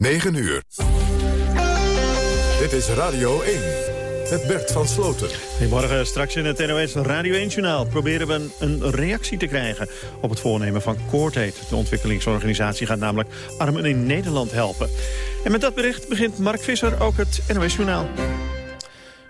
9 uur. Dit is Radio 1. Het Bert van Sloten. Goedemorgen, straks in het NOS Radio 1-journaal proberen we een reactie te krijgen op het voornemen van Coordate. De ontwikkelingsorganisatie gaat namelijk armen in Nederland helpen. En met dat bericht begint Mark Visser ook het NOS-journaal.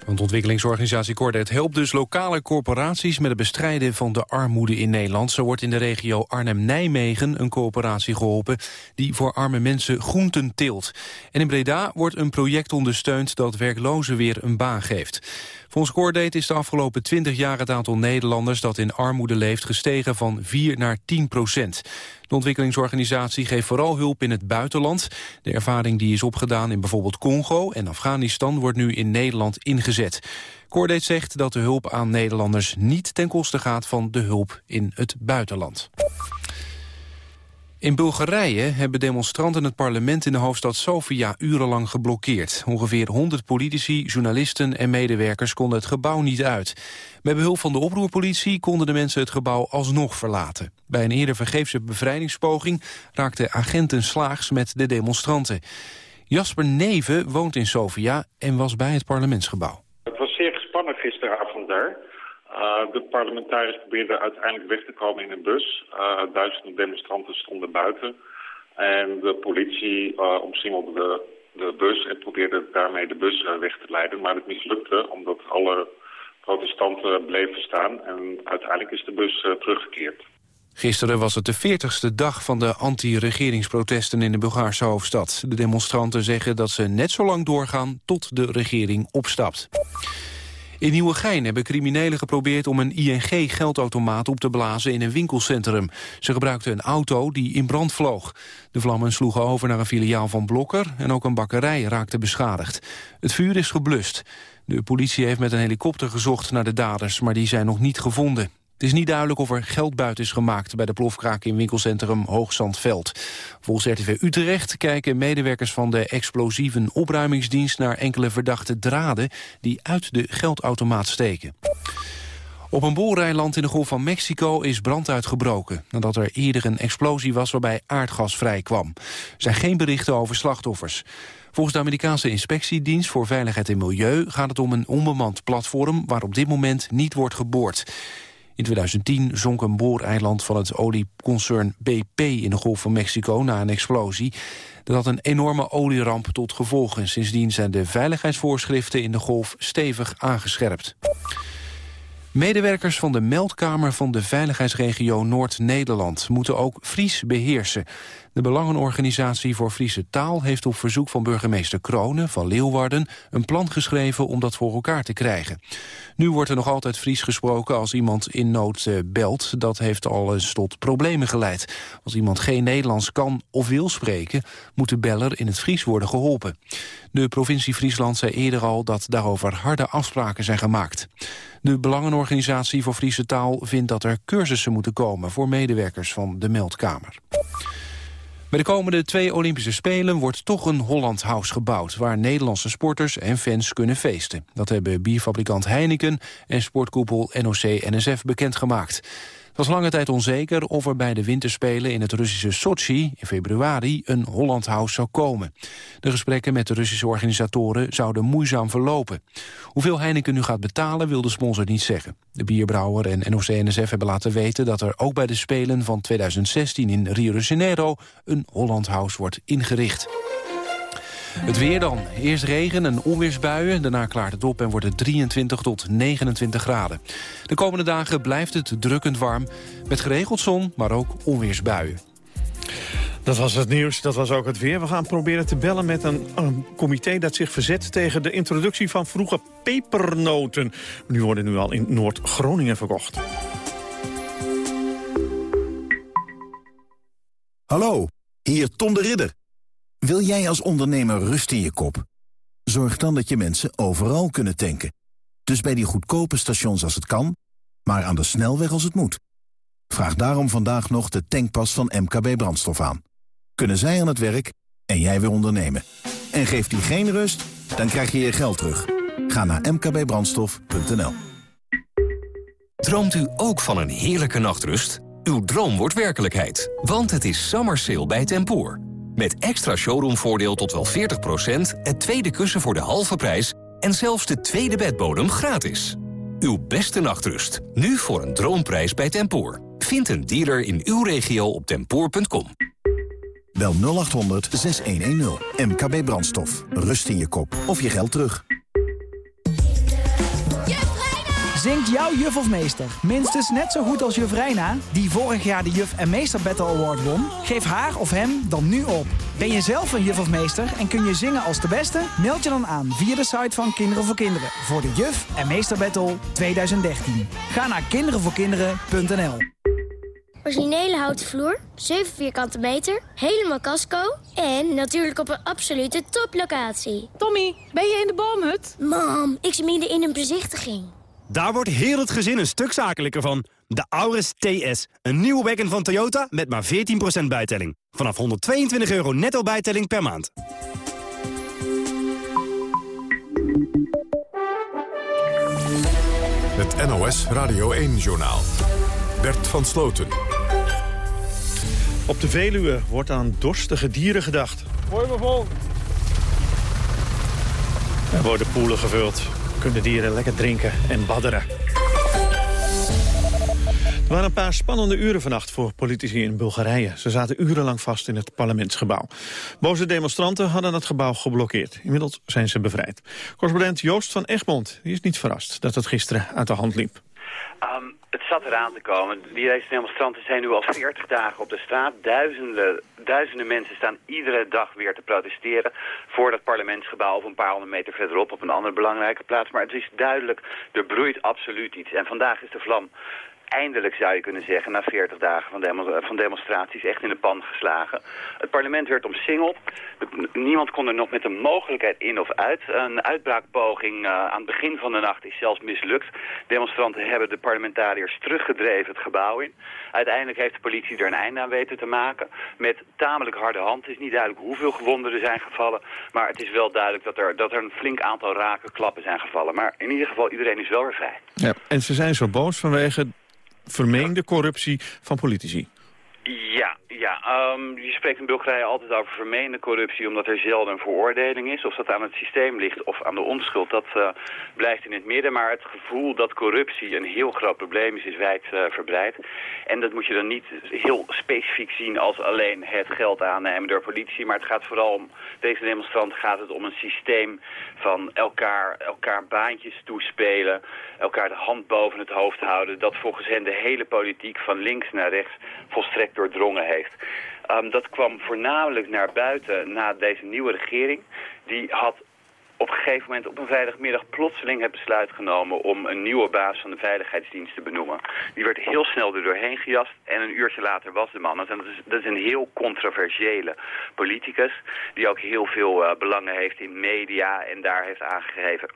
Want ontwikkelingsorganisatie Cordate helpt dus lokale corporaties... met het bestrijden van de armoede in Nederland. Zo wordt in de regio Arnhem-Nijmegen een coöperatie geholpen... die voor arme mensen groenten teelt. En in Breda wordt een project ondersteund dat werklozen weer een baan geeft. Volgens Cordate is de afgelopen 20 jaar het aantal Nederlanders dat in armoede leeft gestegen van 4 naar 10 procent. De ontwikkelingsorganisatie geeft vooral hulp in het buitenland. De ervaring die is opgedaan in bijvoorbeeld Congo en Afghanistan wordt nu in Nederland ingezet. Cordate zegt dat de hulp aan Nederlanders niet ten koste gaat van de hulp in het buitenland. In Bulgarije hebben demonstranten het parlement in de hoofdstad Sofia urenlang geblokkeerd. Ongeveer 100 politici, journalisten en medewerkers konden het gebouw niet uit. Met behulp van de oproerpolitie konden de mensen het gebouw alsnog verlaten. Bij een eerder vergeefse bevrijdingspoging raakten agenten slaags met de demonstranten. Jasper Neven woont in Sofia en was bij het parlementsgebouw. Het was zeer gespannen gisteravond daar. Uh, de parlementariërs probeerden uiteindelijk weg te komen in een bus. Uh, duizenden demonstranten stonden buiten. En de politie uh, omsingelde de, de bus en probeerde daarmee de bus weg te leiden. Maar het mislukte omdat alle protestanten bleven staan. En uiteindelijk is de bus teruggekeerd. Gisteren was het de 40ste dag van de anti-regeringsprotesten in de Bulgaarse hoofdstad. De demonstranten zeggen dat ze net zo lang doorgaan tot de regering opstapt. In Nieuwegein hebben criminelen geprobeerd om een ING-geldautomaat op te blazen in een winkelcentrum. Ze gebruikten een auto die in brand vloog. De vlammen sloegen over naar een filiaal van Blokker en ook een bakkerij raakte beschadigd. Het vuur is geblust. De politie heeft met een helikopter gezocht naar de daders, maar die zijn nog niet gevonden. Het is niet duidelijk of er geld buiten is gemaakt bij de plofkraak in winkelcentrum Hoogzandveld. Volgens RTV Utrecht kijken medewerkers van de explosieven opruimingsdienst naar enkele verdachte draden die uit de geldautomaat steken. Op een boereiland in de Golf van Mexico is brand uitgebroken... nadat er eerder een explosie was waarbij aardgas vrijkwam. Er zijn geen berichten over slachtoffers. Volgens de Amerikaanse Inspectiedienst voor Veiligheid en Milieu... gaat het om een onbemand platform waar op dit moment niet wordt geboord. In 2010 zonk een booreiland van het olieconcern BP in de Golf van Mexico na een explosie. Dat had een enorme olieramp tot gevolg en sindsdien zijn de veiligheidsvoorschriften in de golf stevig aangescherpt. Medewerkers van de meldkamer van de veiligheidsregio Noord-Nederland moeten ook Fries beheersen. De Belangenorganisatie voor Friese Taal heeft op verzoek van burgemeester Kronen van Leeuwarden een plan geschreven om dat voor elkaar te krijgen. Nu wordt er nog altijd Fries gesproken als iemand in nood eh, belt. Dat heeft al eens tot problemen geleid. Als iemand geen Nederlands kan of wil spreken, moet de beller in het Fries worden geholpen. De provincie Friesland zei eerder al dat daarover harde afspraken zijn gemaakt. De Belangenorganisatie voor Friese Taal vindt dat er cursussen moeten komen voor medewerkers van de meldkamer. Bij de komende twee Olympische Spelen wordt toch een Holland House gebouwd... waar Nederlandse sporters en fans kunnen feesten. Dat hebben bierfabrikant Heineken en sportkoepel NOC-NSF bekendgemaakt. Was lange tijd onzeker of er bij de winterspelen in het Russische Sochi in februari een Holland House zou komen. De gesprekken met de Russische organisatoren zouden moeizaam verlopen. Hoeveel Heineken nu gaat betalen wil de sponsor niet zeggen. De bierbrouwer en NOC-NSF hebben laten weten dat er ook bij de Spelen van 2016 in Rio de Janeiro een Holland House wordt ingericht. Het weer dan. Eerst regen en onweersbuien. Daarna klaart het op en wordt het 23 tot 29 graden. De komende dagen blijft het drukkend warm. Met geregeld zon, maar ook onweersbuien. Dat was het nieuws, dat was ook het weer. We gaan proberen te bellen met een, een comité dat zich verzet... tegen de introductie van vroege pepernoten. Die worden nu al in Noord-Groningen verkocht. Hallo, hier Tom de Ridder. Wil jij als ondernemer rust in je kop? Zorg dan dat je mensen overal kunnen tanken. Dus bij die goedkope stations als het kan, maar aan de snelweg als het moet. Vraag daarom vandaag nog de tankpas van MKB Brandstof aan. Kunnen zij aan het werk en jij weer ondernemen. En geeft die geen rust, dan krijg je je geld terug. Ga naar mkbbrandstof.nl Droomt u ook van een heerlijke nachtrust? Uw droom wordt werkelijkheid, want het is summer sale bij Tempoor. Met extra showroomvoordeel tot wel 40%, het tweede kussen voor de halve prijs... en zelfs de tweede bedbodem gratis. Uw beste nachtrust, nu voor een droomprijs bij Tempoor. Vind een dealer in uw regio op tempoor.com. Bel 0800 6110. MKB Brandstof. Rust in je kop of je geld terug. Zingt jouw juf of meester minstens net zo goed als juf Reina... die vorig jaar de Juf en Meester Battle Award won? Geef haar of hem dan nu op. Ben je zelf een juf of meester en kun je zingen als de beste? Meld je dan aan via de site van Kinderen voor Kinderen... voor de Juf en Meester Battle 2013. Ga naar kinderenvoorkinderen.nl Originele houten vloer, 7 vierkante meter, helemaal casco... en natuurlijk op een absolute toplocatie. Tommy, ben je in de boomhut? Mam, ik zit midden in een bezichtiging. Daar wordt heel het gezin een stuk zakelijker van. De Auris TS, een nieuwe wagon van Toyota met maar 14% bijtelling. Vanaf 122 euro netto bijtelling per maand. Het NOS Radio 1-journaal. Bert van Sloten. Op de Veluwe wordt aan dorstige dieren gedacht. Mooi maar vol. Er worden poelen gevuld. Kunnen dieren lekker drinken en badderen. Er waren een paar spannende uren vannacht voor politici in Bulgarije. Ze zaten urenlang vast in het parlementsgebouw. Boze demonstranten hadden het gebouw geblokkeerd. Inmiddels zijn ze bevrijd. Correspondent Joost van Egmond is niet verrast dat het gisteren uit de hand liep. Um, het zat eraan te komen. Deze demonstranten zijn nu al 40 dagen op de straat. Duizenden, duizenden mensen staan iedere dag weer te protesteren... voor dat parlementsgebouw of een paar honderd meter verderop... op een andere belangrijke plaats. Maar het is duidelijk, er broeit absoluut iets. En vandaag is de vlam eindelijk zou je kunnen zeggen, na 40 dagen van, demo van, demonstraties, echt in de pan geslagen. Het parlement werd omsingeld. Niemand kon er nog met een mogelijkheid in of uit. Een uitbraakpoging uh, aan het begin van de nacht is zelfs mislukt. Demonstranten hebben de parlementariërs teruggedreven het gebouw in. Uiteindelijk heeft de politie er een einde aan weten te maken. Met tamelijk harde hand. Het is niet duidelijk hoeveel gewonden er zijn gevallen. Maar het is wel duidelijk dat er, dat er een flink aantal rake klappen zijn gevallen. Maar in ieder geval, iedereen is wel weer vrij. Ja, en ze zijn zo boos vanwege vermeende corruptie van politici. Ja, ja um, je spreekt in Bulgarije altijd over vermeende corruptie... omdat er zelden een veroordeling is. Of dat aan het systeem ligt of aan de onschuld, dat uh, blijft in het midden. Maar het gevoel dat corruptie een heel groot probleem is, is wijdverbreid. Uh, en dat moet je dan niet heel specifiek zien als alleen het geld aannemen door politie. Maar het gaat vooral om, deze demonstranten gaat het om een systeem van elkaar, elkaar baantjes toespelen... elkaar de hand boven het hoofd houden... dat volgens hen de hele politiek van links naar rechts volstrekt doordrongen heeft. Um, dat kwam voornamelijk naar buiten na deze nieuwe regering. Die had op een gegeven moment op een vrijdagmiddag plotseling het besluit genomen om een nieuwe baas van de veiligheidsdienst te benoemen. Die werd heel snel er doorheen gejast en een uurtje later was de man. Dat is, dat is een heel controversiële politicus die ook heel veel uh, belangen heeft in media en daar heeft aangegeven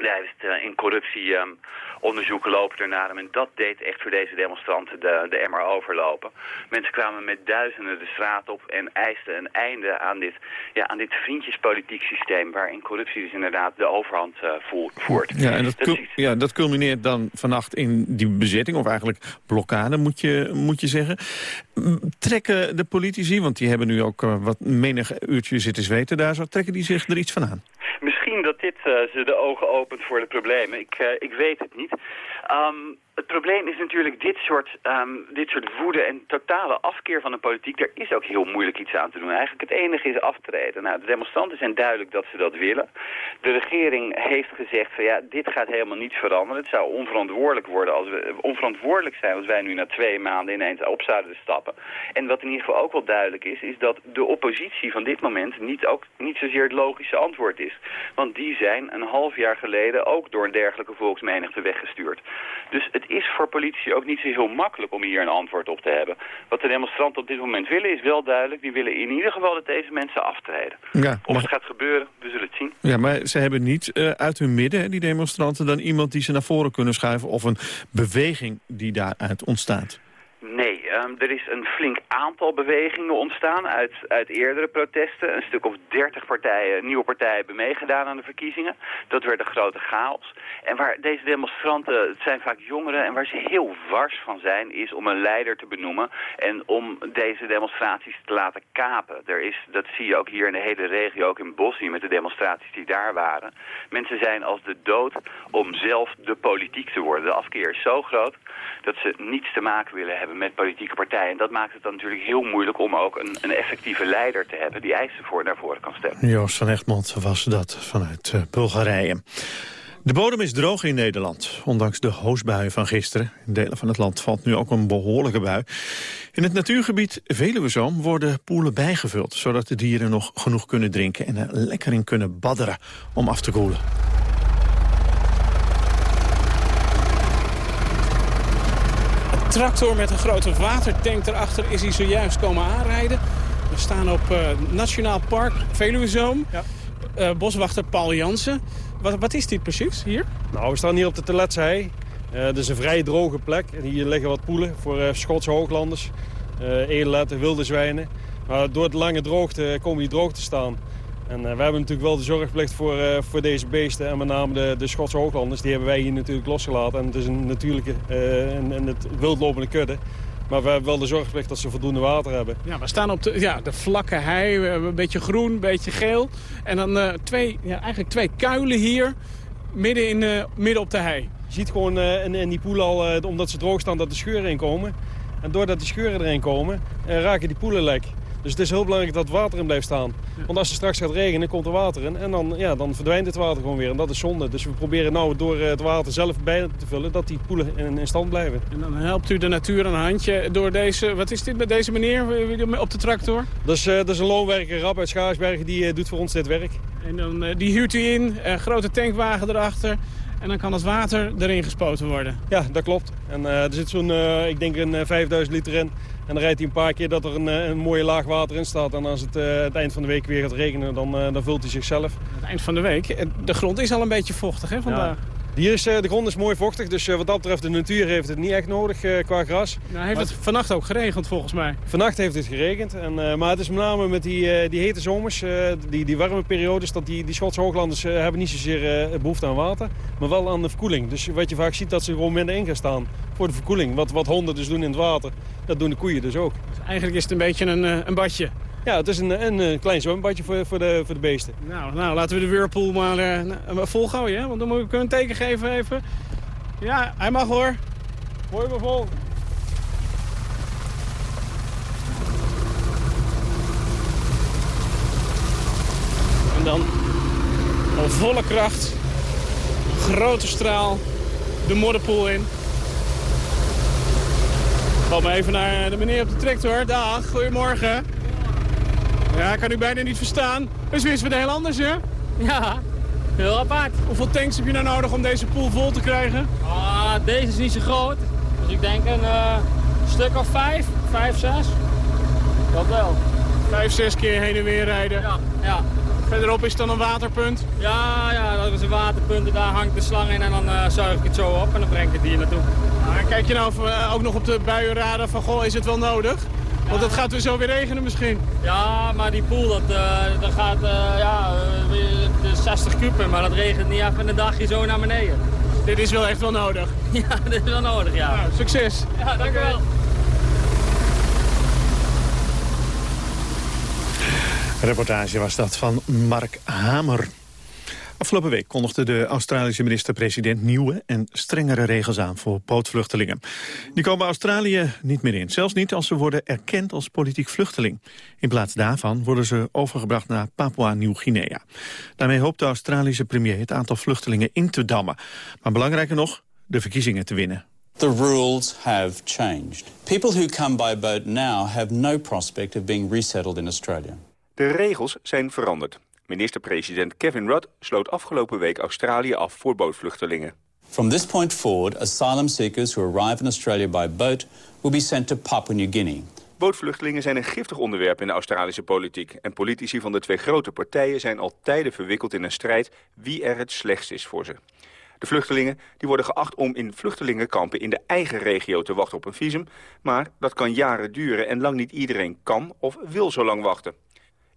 hij heeft uh, in corruptieonderzoeken um, lopen ernaar hem. En dat deed echt voor deze demonstranten de, de emmer overlopen. Mensen kwamen met duizenden de straat op en eisten een einde aan dit, ja, aan dit vriendjespolitiek systeem... waarin corruptie dus inderdaad de overhand uh, voert. Ja, en dat, dat ja, dat culmineert dan vannacht in die bezetting, of eigenlijk blokkade moet je, moet je zeggen. Trekken de politici, want die hebben nu ook uh, wat menig uurtje zitten zweten daar zo... trekken die zich er iets van aan? Dit uh, ze de ogen opent voor de problemen. Ik, uh, ik weet het niet. Um, het probleem is natuurlijk dit soort, um, dit soort woede en totale afkeer van de politiek. Er is ook heel moeilijk iets aan te doen. Eigenlijk het enige is aftreden. Nou, de demonstranten zijn duidelijk dat ze dat willen. De regering heeft gezegd van ja, dit gaat helemaal niet veranderen. Het zou onverantwoordelijk worden als we onverantwoordelijk zijn als wij nu na twee maanden ineens op zouden stappen. En wat in ieder geval ook wel duidelijk is, is dat de oppositie van dit moment niet, ook, niet zozeer het logische antwoord is. Want die zijn een half jaar geleden ook door een dergelijke volksmenigte weggestuurd. Dus het is voor politie ook niet zo heel makkelijk om hier een antwoord op te hebben. Wat de demonstranten op dit moment willen is wel duidelijk. Die willen in ieder geval dat deze mensen aftreden. Ja, of het gaat gebeuren, we zullen het zien. Ja, maar ze hebben niet uh, uit hun midden, die demonstranten, dan iemand die ze naar voren kunnen schuiven... of een beweging die daaruit ontstaat. Nee, ehm, er is een flink aantal bewegingen ontstaan uit, uit eerdere protesten. Een stuk of dertig partijen, nieuwe partijen hebben meegedaan aan de verkiezingen. Dat werd een grote chaos. En waar deze demonstranten, het zijn vaak jongeren, en waar ze heel wars van zijn, is om een leider te benoemen en om deze demonstraties te laten kapen. Er is, dat zie je ook hier in de hele regio, ook in Bosnië met de demonstraties die daar waren. Mensen zijn als de dood om zelf de politiek te worden. De afkeer is zo groot dat ze niets te maken willen hebben met partijen. En dat maakt het dan natuurlijk heel moeilijk om ook een, een effectieve leider te hebben die eisen voor naar voren kan stellen. Joost van Egmond was dat vanuit uh, Bulgarije. De bodem is droog in Nederland, ondanks de hoosbuien van gisteren. In delen van het land valt nu ook een behoorlijke bui. In het natuurgebied Veluwezoom worden poelen bijgevuld... zodat de dieren nog genoeg kunnen drinken en er lekker in kunnen badderen om af te koelen. Tractor met een grote watertank erachter is hier zojuist komen aanrijden. We staan op uh, Nationaal Park Veluwezoom. Ja. Uh, boswachter Paul Jansen. Wat, wat, is dit precies hier? Nou, we staan hier op de Teletsei. Uh, dat is een vrij droge plek. En hier liggen wat poelen voor uh, Schotse hooglanders, uh, edelletten, wilde zwijnen. Maar door de lange droogte komen die droog te staan. En we hebben natuurlijk wel de zorgplicht voor, voor deze beesten. En met name de, de Schotse hooglanders, die hebben wij hier natuurlijk losgelaten. En het is een natuurlijke en, en het wildlopende kudde. Maar we hebben wel de zorgplicht dat ze voldoende water hebben. Ja, we staan op de, ja, de vlakke hei, we hebben een beetje groen, een beetje geel. En dan twee, ja, eigenlijk twee kuilen hier, midden, in, midden op de hei. Je ziet gewoon in, in, die poelen al, omdat ze droog staan, dat de scheuren in komen. En doordat die scheuren erin komen, raken die poelen lek. Dus het is heel belangrijk dat het water in blijft staan. Want als het straks gaat regenen, komt er water in. En dan, ja, dan verdwijnt het water gewoon weer. En dat is zonde. Dus we proberen nou door het water zelf bij te vullen... dat die poelen in, in stand blijven. En dan helpt u de natuur een handje door deze... Wat is dit met deze meneer op de tractor? Dat is, dat is een loonwerker, Rap uit Schaarsbergen. Die doet voor ons dit werk. En dan, die huurt u in, een grote tankwagen erachter... En dan kan het water erin gespoten worden. Ja, dat klopt. En er zit zo'n, ik denk een 5000 liter in. En dan rijdt hij een paar keer dat er een, een mooie laag water in staat. En als het uh, het eind van de week weer gaat regenen, dan, uh, dan vult hij zichzelf. Het eind van de week? De grond is al een beetje vochtig hè, vandaag. Ja. Hier is, uh, de grond is mooi vochtig, dus wat dat betreft de natuur heeft het niet echt nodig qua gras. Nou, heeft maar het vannacht ook geregend volgens mij? Vannacht heeft het geregend, en, maar het is met name met die, die hete zomers, die, die warme periodes, dat die, die Schotse hooglanders hebben niet zozeer behoefte aan water, maar wel aan de verkoeling. Dus wat je vaak ziet, dat ze gewoon minder in gaan staan voor de verkoeling. Wat, wat honden dus doen in het water, dat doen de koeien dus ook. Dus eigenlijk is het een beetje een, een badje. Ja, het is een, een, een klein zwembadje voor, voor, de, voor de beesten. Nou, nou, laten we de whirlpool maar uh, volgooien, hè? want dan moet ik een teken geven even. Ja, hij mag hoor. Mooi maar vol. En dan op volle kracht, grote straal, de modderpoel in. Kom even naar de meneer op de tractor. Dag, goedemorgen. Ja, ik kan u bijna niet verstaan. Dus weer wat heel anders, hè? Ja, heel apart. Hoeveel tanks heb je nou nodig om deze pool vol te krijgen? Ah, deze is niet zo groot. Dus ik denk een uh, stuk of vijf, vijf, zes. Dat wel. Vijf, zes keer heen en weer rijden? Ja, ja. Verderop is het dan een waterpunt? Ja, ja, dat is een waterpunt en daar hangt de slang in en dan uh, zuig ik het zo op en dan breng ik het hier naartoe. Ah, kijk je nou of, uh, ook nog op de buienraden van, goh, is het wel nodig? Want het gaat weer zo weer regenen misschien. Ja, maar die pool, dat, uh, dat gaat uh, ja, uh, 60 kuben, maar dat regent niet even een dagje zo naar beneden. Dit is wel echt wel nodig. Ja, dit is wel nodig, ja. Nou, succes. Ja, dank u wel. Reportage was dat van Mark Hamer. Afgelopen week kondigde de Australische minister-president nieuwe en strengere regels aan voor bootvluchtelingen. Die komen Australië niet meer in, zelfs niet als ze worden erkend als politiek vluchteling. In plaats daarvan worden ze overgebracht naar Papua-Nieuw-Guinea. Daarmee hoopt de Australische premier het aantal vluchtelingen in te dammen. Maar belangrijker nog, de verkiezingen te winnen. The rules have changed. People who come by boat now have no prospect of being resettled in Australia. De regels zijn veranderd. Minister-president Kevin Rudd sloot afgelopen week Australië af voor bootvluchtelingen. From this point forward, asylum seekers who arrive in Australia by boat will be sent to Papua New Guinea. Bootvluchtelingen zijn een giftig onderwerp in de Australische politiek. En politici van de twee grote partijen zijn al tijden verwikkeld in een strijd wie er het slechtst is voor ze. De vluchtelingen die worden geacht om in vluchtelingenkampen in de eigen regio te wachten op een visum. Maar dat kan jaren duren en lang niet iedereen kan of wil zo lang wachten.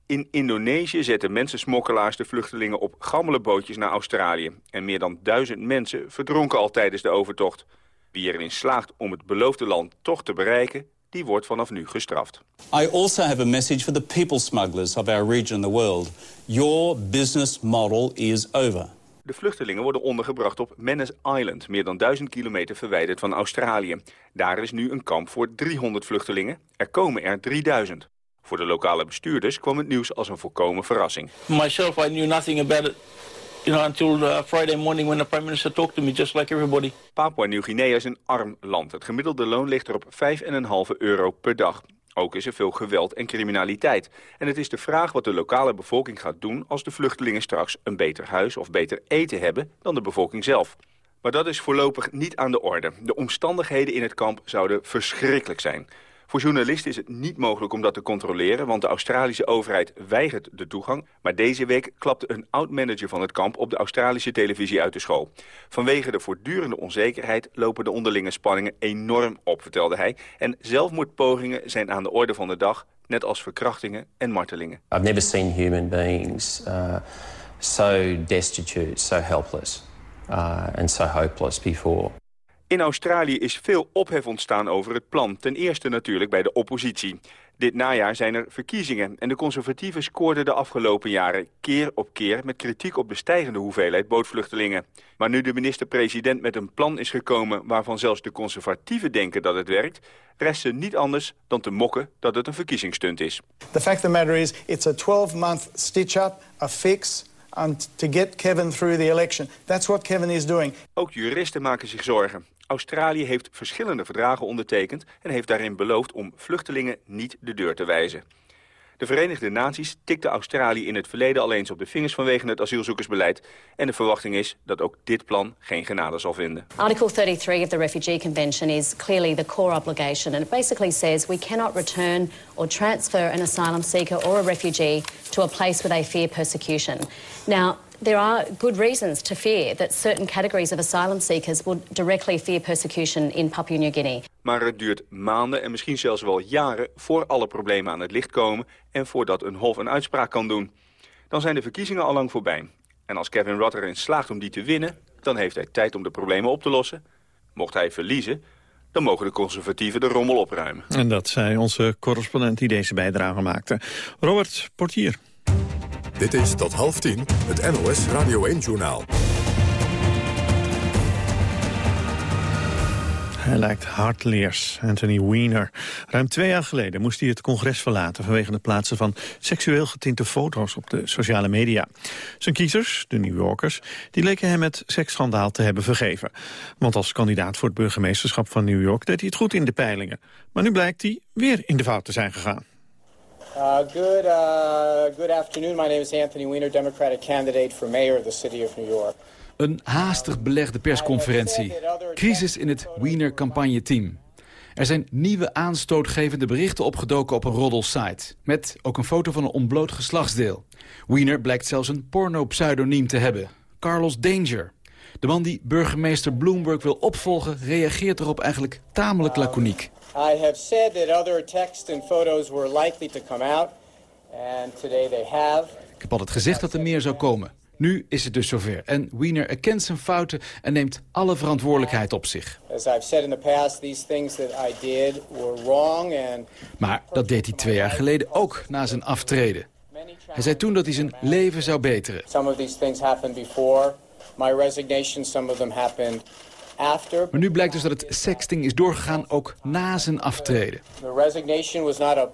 In Indonesië zetten mensensmokkelaars de vluchtelingen op gammele bootjes naar Australië. En meer dan duizend mensen verdronken al tijdens de overtocht. Wie erin slaagt om het beloofde land toch te bereiken, die wordt vanaf nu gestraft. I also have a message for the people smugglers of our region and the world. Your business model is over. De vluchtelingen worden ondergebracht op Manus Island, meer dan 1000 kilometer verwijderd van Australië. Daar is nu een kamp voor 300 vluchtelingen. Er komen er 3000. Voor de lokale bestuurders kwam het nieuws als een volkomen verrassing. Myself, I knew nothing about it you know, until uh, Friday morning when the prime minister talked to me, just like everybody. Papua Nieuw-Guinea is een arm land. Het gemiddelde loon ligt er op 5,5 euro per dag. Ook is er veel geweld en criminaliteit. En het is de vraag wat de lokale bevolking gaat doen... als de vluchtelingen straks een beter huis of beter eten hebben dan de bevolking zelf. Maar dat is voorlopig niet aan de orde. De omstandigheden in het kamp zouden verschrikkelijk zijn. Voor journalisten is het niet mogelijk om dat te controleren... want de Australische overheid weigert de toegang. Maar deze week klapte een oud-manager van het kamp... op de Australische televisie uit de school. Vanwege de voortdurende onzekerheid lopen de onderlinge spanningen enorm op, vertelde hij. En zelfmoordpogingen zijn aan de orde van de dag... net als verkrachtingen en martelingen. I've never seen human beings uh, so destitute, so helpless... Uh, and so hopeless before. In Australië is veel ophef ontstaan over het plan. Ten eerste natuurlijk bij de oppositie. Dit najaar zijn er verkiezingen en de conservatieven scoorden de afgelopen jaren keer op keer met kritiek op de stijgende hoeveelheid bootvluchtelingen. Maar nu de minister-president met een plan is gekomen waarvan zelfs de conservatieven denken dat het werkt, rest ze niet anders dan te mokken dat het een verkiezingsstunt is. The fact of the matter is, it's a 12-month stitch-up, a fix, and to get Kevin through the election. That's what Kevin is doing. Ook juristen maken zich zorgen. Australië heeft verschillende verdragen ondertekend... en heeft daarin beloofd om vluchtelingen niet de deur te wijzen. De Verenigde Naties tikten Australië in het verleden al eens op de vingers vanwege het asielzoekersbeleid. En de verwachting is dat ook dit plan geen genade zal vinden. Article 33 of the Refugee Convention is clearly the core obligation. And it basically says we cannot return or transfer an asylum seeker or a refugee to a place where they fear persecution. Now, there are good reasons to fear that certain categories of asylum seekers will directly fear persecution in Papua New Guinea. Maar het duurt maanden en misschien zelfs wel jaren voor alle problemen aan het licht komen en voordat een hof een uitspraak kan doen. Dan zijn de verkiezingen al lang voorbij. En als Kevin Rudd erin slaagt om die te winnen, dan heeft hij tijd om de problemen op te lossen. Mocht hij verliezen, dan mogen de conservatieven de rommel opruimen. En dat zei onze correspondent die deze bijdrage maakte. Robert Portier. Dit is tot half tien het NOS Radio 1-journaal. Hij lijkt hardleers, Anthony Weiner. Ruim twee jaar geleden moest hij het congres verlaten... vanwege het plaatsen van seksueel getinte foto's op de sociale media. Zijn kiezers, de New Yorkers, die leken hem het seksschandaal te hebben vergeven. Want als kandidaat voor het burgemeesterschap van New York... deed hij het goed in de peilingen. Maar nu blijkt hij weer in de fout te zijn gegaan. Uh, good, uh, good afternoon. My name is Anthony Weiner, Democratic candidate for mayor of the city of New York. Een haastig belegde persconferentie. Crisis in het Wiener-campagneteam. Er zijn nieuwe aanstootgevende berichten opgedoken op een roddelsite. Met ook een foto van een ontbloot geslachtsdeel. Wiener blijkt zelfs een porno-pseudoniem te hebben. Carlos Danger. De man die burgemeester Bloomberg wil opvolgen... reageert erop eigenlijk tamelijk laconiek. I have said that other text and photos were likely to come out. And today they have. Ik heb altijd gezegd dat er meer zou komen. Nu is het dus zover. En Wiener erkent zijn fouten en neemt alle verantwoordelijkheid op zich. As I've said in the past, these things that I did were wrong and Maar dat deed hij twee jaar geleden ook na zijn aftreden. Hij zei toen dat hij zijn leven zou beteren. some of these things happened before my resignation, some of them happened after. Maar nu blijkt dus dat het sexting is doorgegaan ook na zijn aftreden. The resignation was not a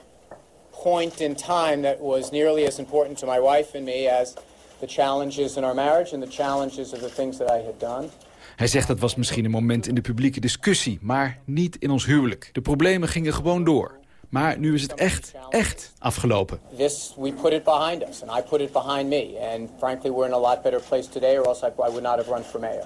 point in time that was nearly as important to my wife and me as the challenges in our marriage and the challenges of the things that I had done. Hij zegt dat was misschien een moment in de publieke discussie, maar niet in ons huwelijk. De problemen gingen gewoon door. Maar nu is het echt, echt afgelopen. This, we put it behind us, and I put it behind me. And frankly, we're in a lot better place today, or else I, would not have run for mayor.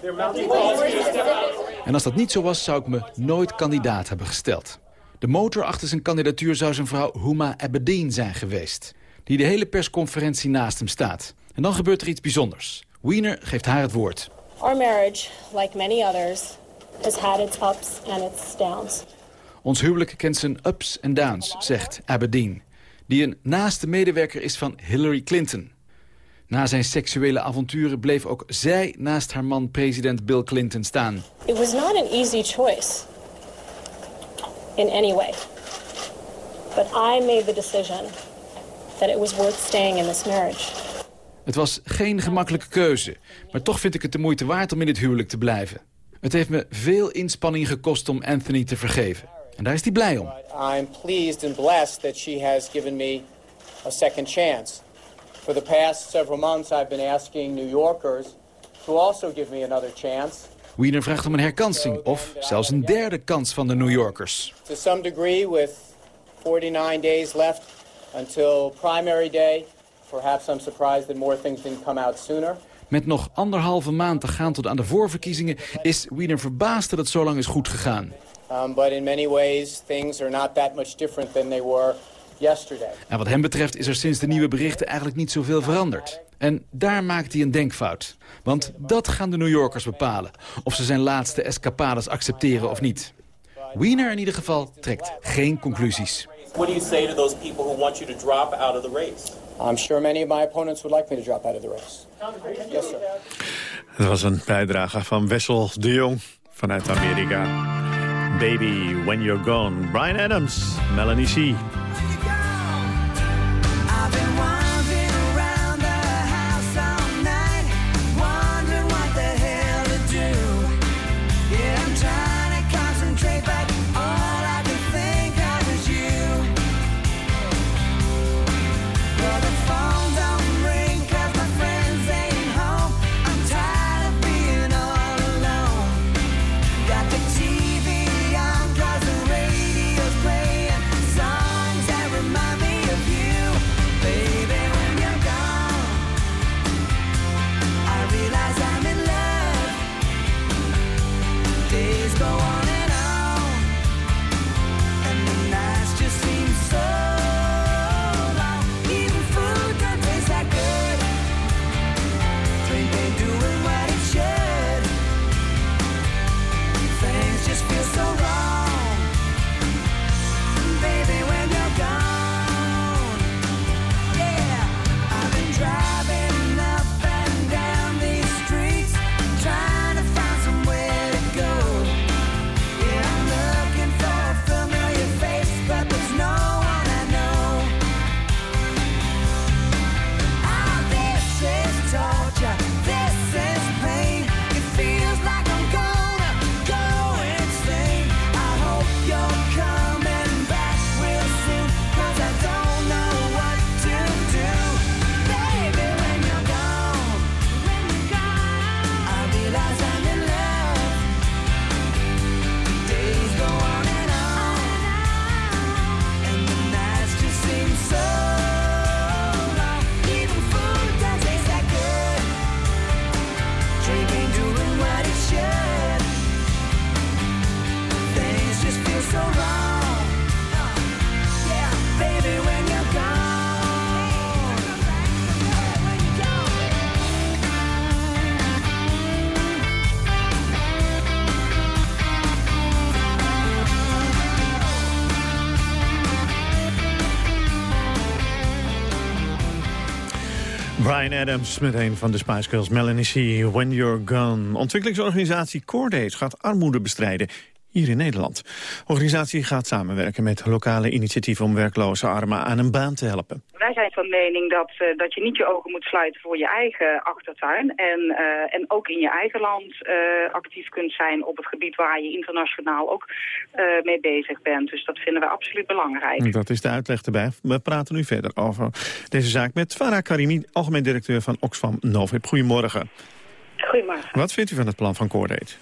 En als dat niet zo was, zou ik me nooit kandidaat hebben gesteld. De motor achter zijn kandidatuur zou zijn vrouw Huma Abedin zijn geweest. Die de hele persconferentie naast hem staat. En dan gebeurt er iets bijzonders. Wiener geeft haar het woord. Our marriage, like many others, has had its ups and its downs. Ons huwelijk kent zijn ups en downs, zegt Aberdeen, die een naaste medewerker is van Hillary Clinton. Na zijn seksuele avonturen bleef ook zij naast haar man president Bill Clinton staan. It was not an easy choice in any way. But I made the decision that it was worth staying in this marriage. Het was geen gemakkelijke keuze, maar toch vind ik het de moeite waard om in dit huwelijk te blijven. Het heeft me veel inspanning gekost om Anthony te vergeven. En daar is hij blij om. I'm pleased and blessed that she has given me a second chance. For the past several months I've been asking New Yorkers to also give me another chance. Wiener vraagt om een herkansing of zelfs een derde kans van de New Yorkers. To some degree with 49 days left until primary day. Perhaps I'm surprised that more things didn't come out sooner. Met nog anderhalve maand te gaan tot aan de voorverkiezingen... is Wiener verbaasd dat het zo lang is goed gegaan. Um, but in many ways things are not that much different than they were yesterday. En wat hem betreft is er sinds de nieuwe berichten eigenlijk niet zoveel veranderd. En daar maakt hij een denkfout. Want dat gaan de New Yorkers bepalen. Of ze zijn laatste escapades accepteren of niet. Wiener in ieder geval trekt geen conclusies. What do you say to those people who want you to drop out of the race? I'm sure many of my opponents would like me to drop out of the race. Yes, sir. Dat was een bijdrage van Wessel de Jong vanuit Amerika. Baby, When You're Gone. Brian Adams, Melanie C. Brian Adams met een van de Spice Girls, Melanie C. When You're Gone. Ontwikkelingsorganisatie Cordays gaat armoede bestrijden hier in Nederland. De organisatie gaat samenwerken met lokale initiatieven om werkloze armen aan een baan te helpen. Wij zijn van mening dat, uh, dat je niet je ogen moet sluiten voor je eigen achtertuin. En, uh, en ook in je eigen land uh, actief kunt zijn op het gebied waar je internationaal ook mee bezig bent. Dus dat vinden we absoluut belangrijk. Dat is de uitleg erbij. We praten nu verder over deze zaak met Farah Karimi, algemeen directeur van Oxfam Novib. Goedemorgen. Goedemorgen. Wat vindt u van het plan van Coordate?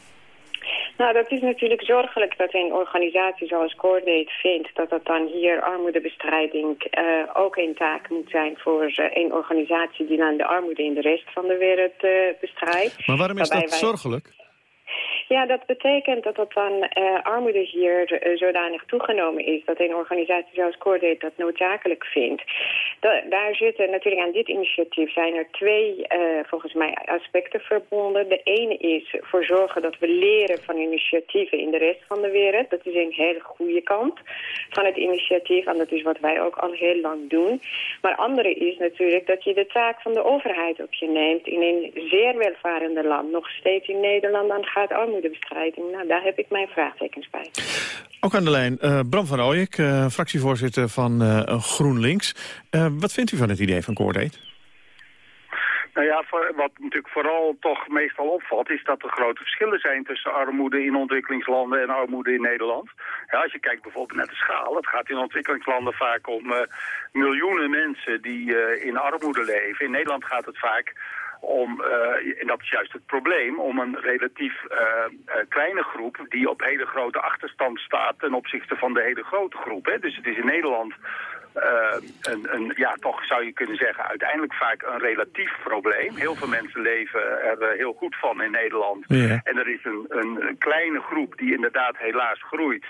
Nou, dat is natuurlijk zorgelijk dat een organisatie zoals Coordate vindt... dat dat dan hier armoedebestrijding uh, ook een taak moet zijn... voor uh, een organisatie die dan de armoede in de rest van de wereld uh, bestrijdt. Maar waarom is dat wij... zorgelijk? Ja, dat betekent dat dat dan uh, armoede hier uh, zodanig toegenomen is... dat een organisatie zoals Cordate dat noodzakelijk vindt. Da daar zitten natuurlijk aan dit initiatief zijn er twee uh, volgens mij aspecten verbonden. De ene is voor zorgen dat we leren van initiatieven in de rest van de wereld. Dat is een hele goede kant van het initiatief en dat is wat wij ook al heel lang doen. Maar andere is natuurlijk dat je de taak van de overheid op je neemt in een zeer welvarende land. Nog steeds in Nederland aan gaat armoedebestrijding. Nou, daar heb ik mijn vraagtekens bij. Ook aan de lijn uh, Bram van Ooyek, uh, fractievoorzitter van uh, GroenLinks. wat vindt u van het idee van Coordate? Nou ja, voor, wat natuurlijk vooral toch meestal opvalt... is dat er grote verschillen zijn tussen armoede in ontwikkelingslanden en armoede in Nederland. Ja, als je kijkt bijvoorbeeld naar de schaal. Het gaat in ontwikkelingslanden vaak om uh, miljoenen mensen die uh, in armoede leven. In Nederland gaat het vaak om, uh, en dat is juist het probleem, om een relatief uh, uh, kleine groep die op hele grote achterstand staat ten opzichte van de hele grote groep. Hè. Dus het is in Nederland een, een, ja, toch zou je kunnen zeggen, uiteindelijk vaak een relatief probleem. Heel veel mensen leven er uh, heel goed van in Nederland. Ja. En er is een, een, kleine groep die inderdaad helaas groeit,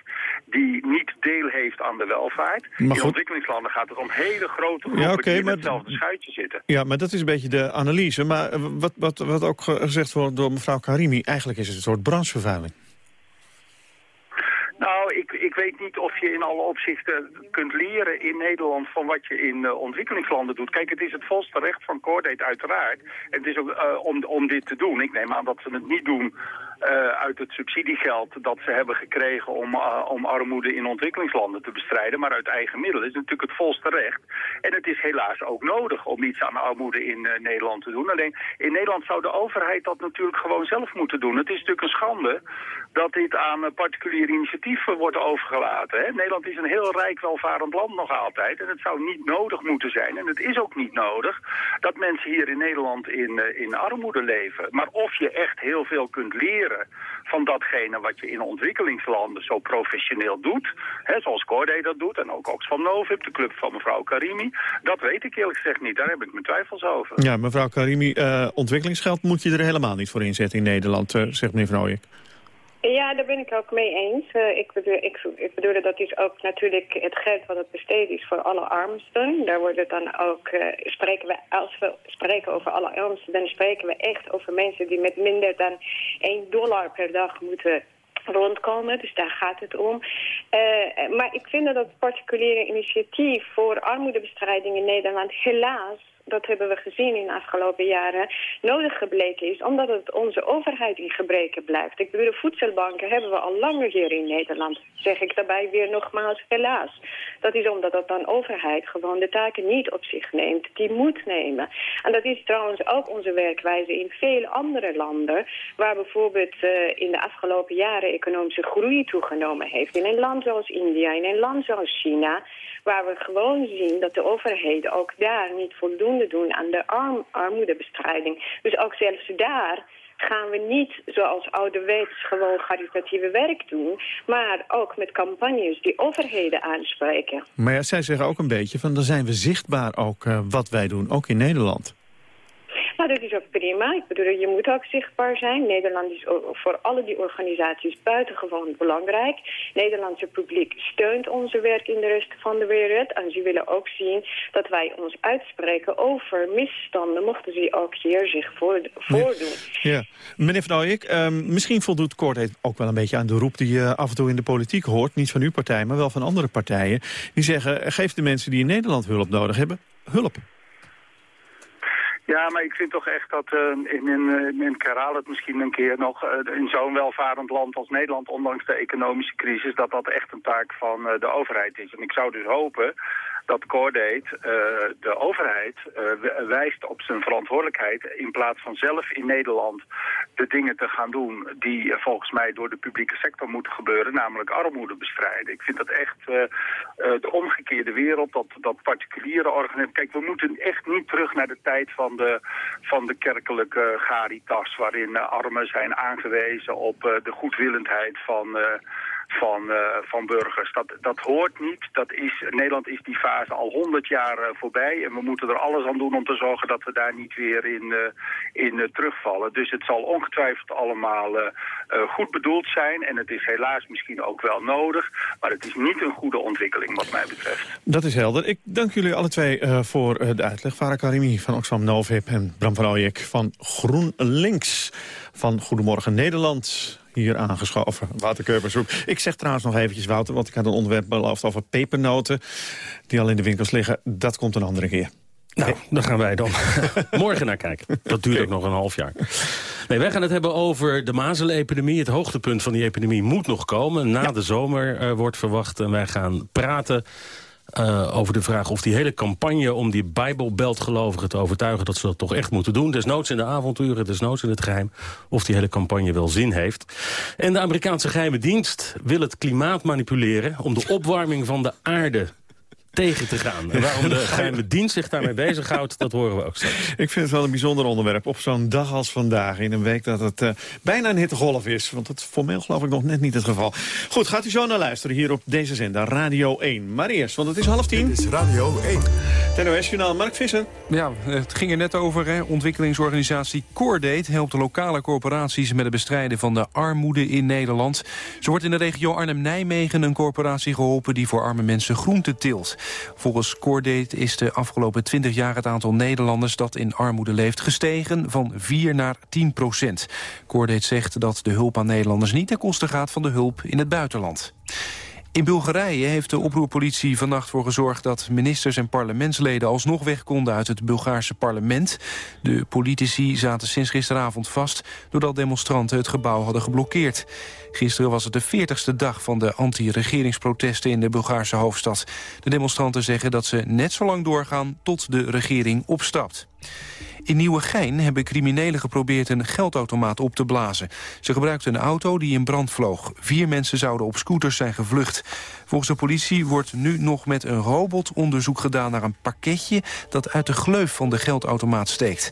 die niet deel heeft aan de welvaart. Maar in ontwikkelingslanden gaat het om hele grote groepen ja, okay, die in hetzelfde schuitje zitten. Ja, maar dat is een beetje de analyse. Maar wat, wat, wat ook gezegd wordt door mevrouw Karimi, eigenlijk is het een soort branchevervuiling. Nou, ik, ik weet niet of je in alle opzichten kunt leren in Nederland van wat je in uh, ontwikkelingslanden doet. Kijk, het is het volste recht van Cordate uiteraard. En het is ook uh, om, om dit te doen. Ik neem aan dat ze het niet doen uit het subsidiegeld dat ze hebben gekregen om, uh, om armoede in ontwikkelingslanden te bestrijden. Maar uit eigen middelen is natuurlijk het volste recht. En het is helaas ook nodig om iets aan armoede in uh, Nederland te doen. Alleen in Nederland zou de overheid dat natuurlijk gewoon zelf moeten doen. Het is natuurlijk een schande dat dit aan particuliere initiatieven wordt overgelaten. Hè? Nederland is een heel rijk welvarend land nog altijd. En het zou niet nodig moeten zijn. En het is ook niet nodig dat mensen hier in Nederland in, in armoede leven. Maar of je echt heel veel kunt leren van datgene wat je in ontwikkelingslanden zo professioneel doet. Hè, zoals Cordé dat doet en ook Oxfam Novib, de club van mevrouw Karimi. Dat weet ik eerlijk gezegd niet, daar heb ik mijn twijfels over. Ja, mevrouw Karimi, uh, ontwikkelingsgeld moet je er helemaal niet voor inzetten in Nederland, uh, zegt meneer Ooyek. Ja, daar ben ik ook mee eens. Uh, ik, bedoel, ik, ik bedoel, dat is ook natuurlijk het geld wat het besteed is voor alle armsten. Daar wordt het dan ook, uh, spreken we, als we spreken over alle armsten, dan spreken we echt over mensen die met minder dan 1 dollar per dag moeten rondkomen. Dus daar gaat het om. Uh, maar ik vind dat het particuliere initiatief voor armoedebestrijding in Nederland helaas dat hebben we gezien in de afgelopen jaren, nodig gebleken is, omdat het onze overheid in gebreken blijft. Ik bedoel, voedselbanken hebben we al langer hier in Nederland, zeg ik daarbij weer nogmaals helaas. Dat is omdat dat dan overheid gewoon de taken niet op zich neemt, die moet nemen. En dat is trouwens ook onze werkwijze in veel andere landen, waar bijvoorbeeld uh, in de afgelopen jaren economische groei toegenomen heeft. In een land zoals India, in een land zoals China, waar we gewoon zien dat de overheden ook daar niet voldoende doen aan de arm, armoedebestrijding. Dus ook zelfs daar gaan we niet zoals ouderwets gewoon caritatieve werk doen, maar ook met campagnes die overheden aanspreken. Maar ja, zij zeggen ook een beetje van dan zijn we zichtbaar ook uh, wat wij doen, ook in Nederland. Nou, dat is ook prima. Ik bedoel, je moet ook zichtbaar zijn. Nederland is voor alle die organisaties buitengewoon belangrijk. Nederlandse publiek steunt onze werk in de rest van de wereld. En ze willen ook zien dat wij ons uitspreken over misstanden, mochten ze ook hier zich voor, voordoen. Ja. Meneer Van Ooyek, um, misschien voldoet Kort ook wel een beetje aan de roep die je af en toe in de politiek hoort. Niet van uw partij, maar wel van andere partijen. Die zeggen, geef de mensen die in Nederland hulp nodig hebben, hulp. Ja, maar ik vind toch echt dat uh, in, in, in het misschien een keer nog uh, in zo'n welvarend land als Nederland, ondanks de economische crisis, dat dat echt een taak van uh, de overheid is. En ik zou dus hopen dat Cordate uh, de overheid uh, wijst op zijn verantwoordelijkheid in plaats van zelf in Nederland de dingen te gaan doen die uh, volgens mij door de publieke sector moeten gebeuren, namelijk armoede bestrijden. Ik vind dat echt de omgekeerde wereld, dat, dat particuliere organisaties... Kijk, we moeten echt niet terug naar de tijd van de, van de kerkelijke garitas, waarin armen zijn aangewezen op de goedwillendheid van van, eh, van burgers. Dat, dat hoort niet. Dat is, Nederland is die fase al honderd jaar uh, voorbij. En we moeten er alles aan doen om te zorgen dat we daar niet weer in, uh, in terugvallen. Dus het zal ongetwijfeld allemaal goed bedoeld zijn. En het is helaas misschien ook wel nodig. Maar het is niet een goede ontwikkeling wat mij betreft. Dat is helder. Ik dank jullie alle twee voor de uitleg. Farah Karimi van Oxfam Novib en Bram van Ooyek van GroenLinks. Van Goedemorgen Nederland hier aangeschoven. Wouter Keupershoek. Ik zeg trouwens nog eventjes, Wouter, want ik had een onderwerp beloofd over pepernoten... die al in de winkels liggen. Dat komt een andere keer. Nou, daar gaan wij dan morgen naar kijken. Dat duurt ook nog een half jaar. Nee, wij gaan het hebben over de mazelenepidemie. Het hoogtepunt van die epidemie moet nog komen. Na de zomer uh, wordt verwacht. En wij gaan praten uh, over de vraag of die hele campagne om die Bijbelbeltgelovigen te overtuigen dat ze dat toch echt moeten doen. Desnoods in de avonturen, desnoods in het geheim. Of die hele campagne wel zin heeft. En de Amerikaanse geheime dienst wil het klimaat manipuleren om de opwarming van de aarde tegen te gaan. En waarom de geheime dienst zich daarmee bezighoudt, dat horen we ook straks. Ik vind het wel een bijzonder onderwerp op zo'n dag als vandaag. In een week dat het uh, bijna een hittegolf is. Want dat is formeel geloof ik nog net niet het geval. Goed, gaat u zo naar luisteren hier op deze zender, Radio 1. Maar eerst, want het is half tien. Dit is Radio 1. Het NOS-journaal, Mark Visser. Ja, het ging er net over. Hè. Ontwikkelingsorganisatie Coordate helpt lokale corporaties... met het bestrijden van de armoede in Nederland. Zo wordt in de regio Arnhem-Nijmegen een corporatie geholpen... die voor arme mensen groente tilt. Volgens Coordate is de afgelopen 20 jaar het aantal Nederlanders dat in armoede leeft gestegen van 4 naar 10 procent. Coordate zegt dat de hulp aan Nederlanders niet ten koste gaat van de hulp in het buitenland. In Bulgarije heeft de oproerpolitie vannacht voor gezorgd... dat ministers en parlementsleden alsnog weg konden uit het Bulgaarse parlement. De politici zaten sinds gisteravond vast... doordat demonstranten het gebouw hadden geblokkeerd. Gisteren was het de 40ste dag van de anti-regeringsprotesten... in de Bulgaarse hoofdstad. De demonstranten zeggen dat ze net zo lang doorgaan... tot de regering opstapt. In Nieuwegein hebben criminelen geprobeerd een geldautomaat op te blazen. Ze gebruikten een auto die in brand vloog. Vier mensen zouden op scooters zijn gevlucht. Volgens de politie wordt nu nog met een robot onderzoek gedaan naar een pakketje... dat uit de gleuf van de geldautomaat steekt.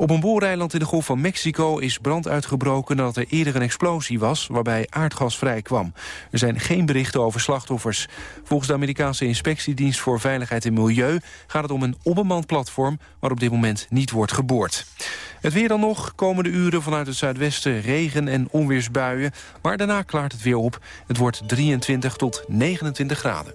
Op een booreiland in de Golf van Mexico is brand uitgebroken nadat er eerder een explosie was waarbij aardgas vrijkwam. Er zijn geen berichten over slachtoffers. Volgens de Amerikaanse Inspectiedienst voor Veiligheid en Milieu gaat het om een onbemand platform waar op dit moment niet wordt geboord. Het weer dan nog, komende uren vanuit het zuidwesten regen- en onweersbuien, maar daarna klaart het weer op. Het wordt 23 tot 29 graden.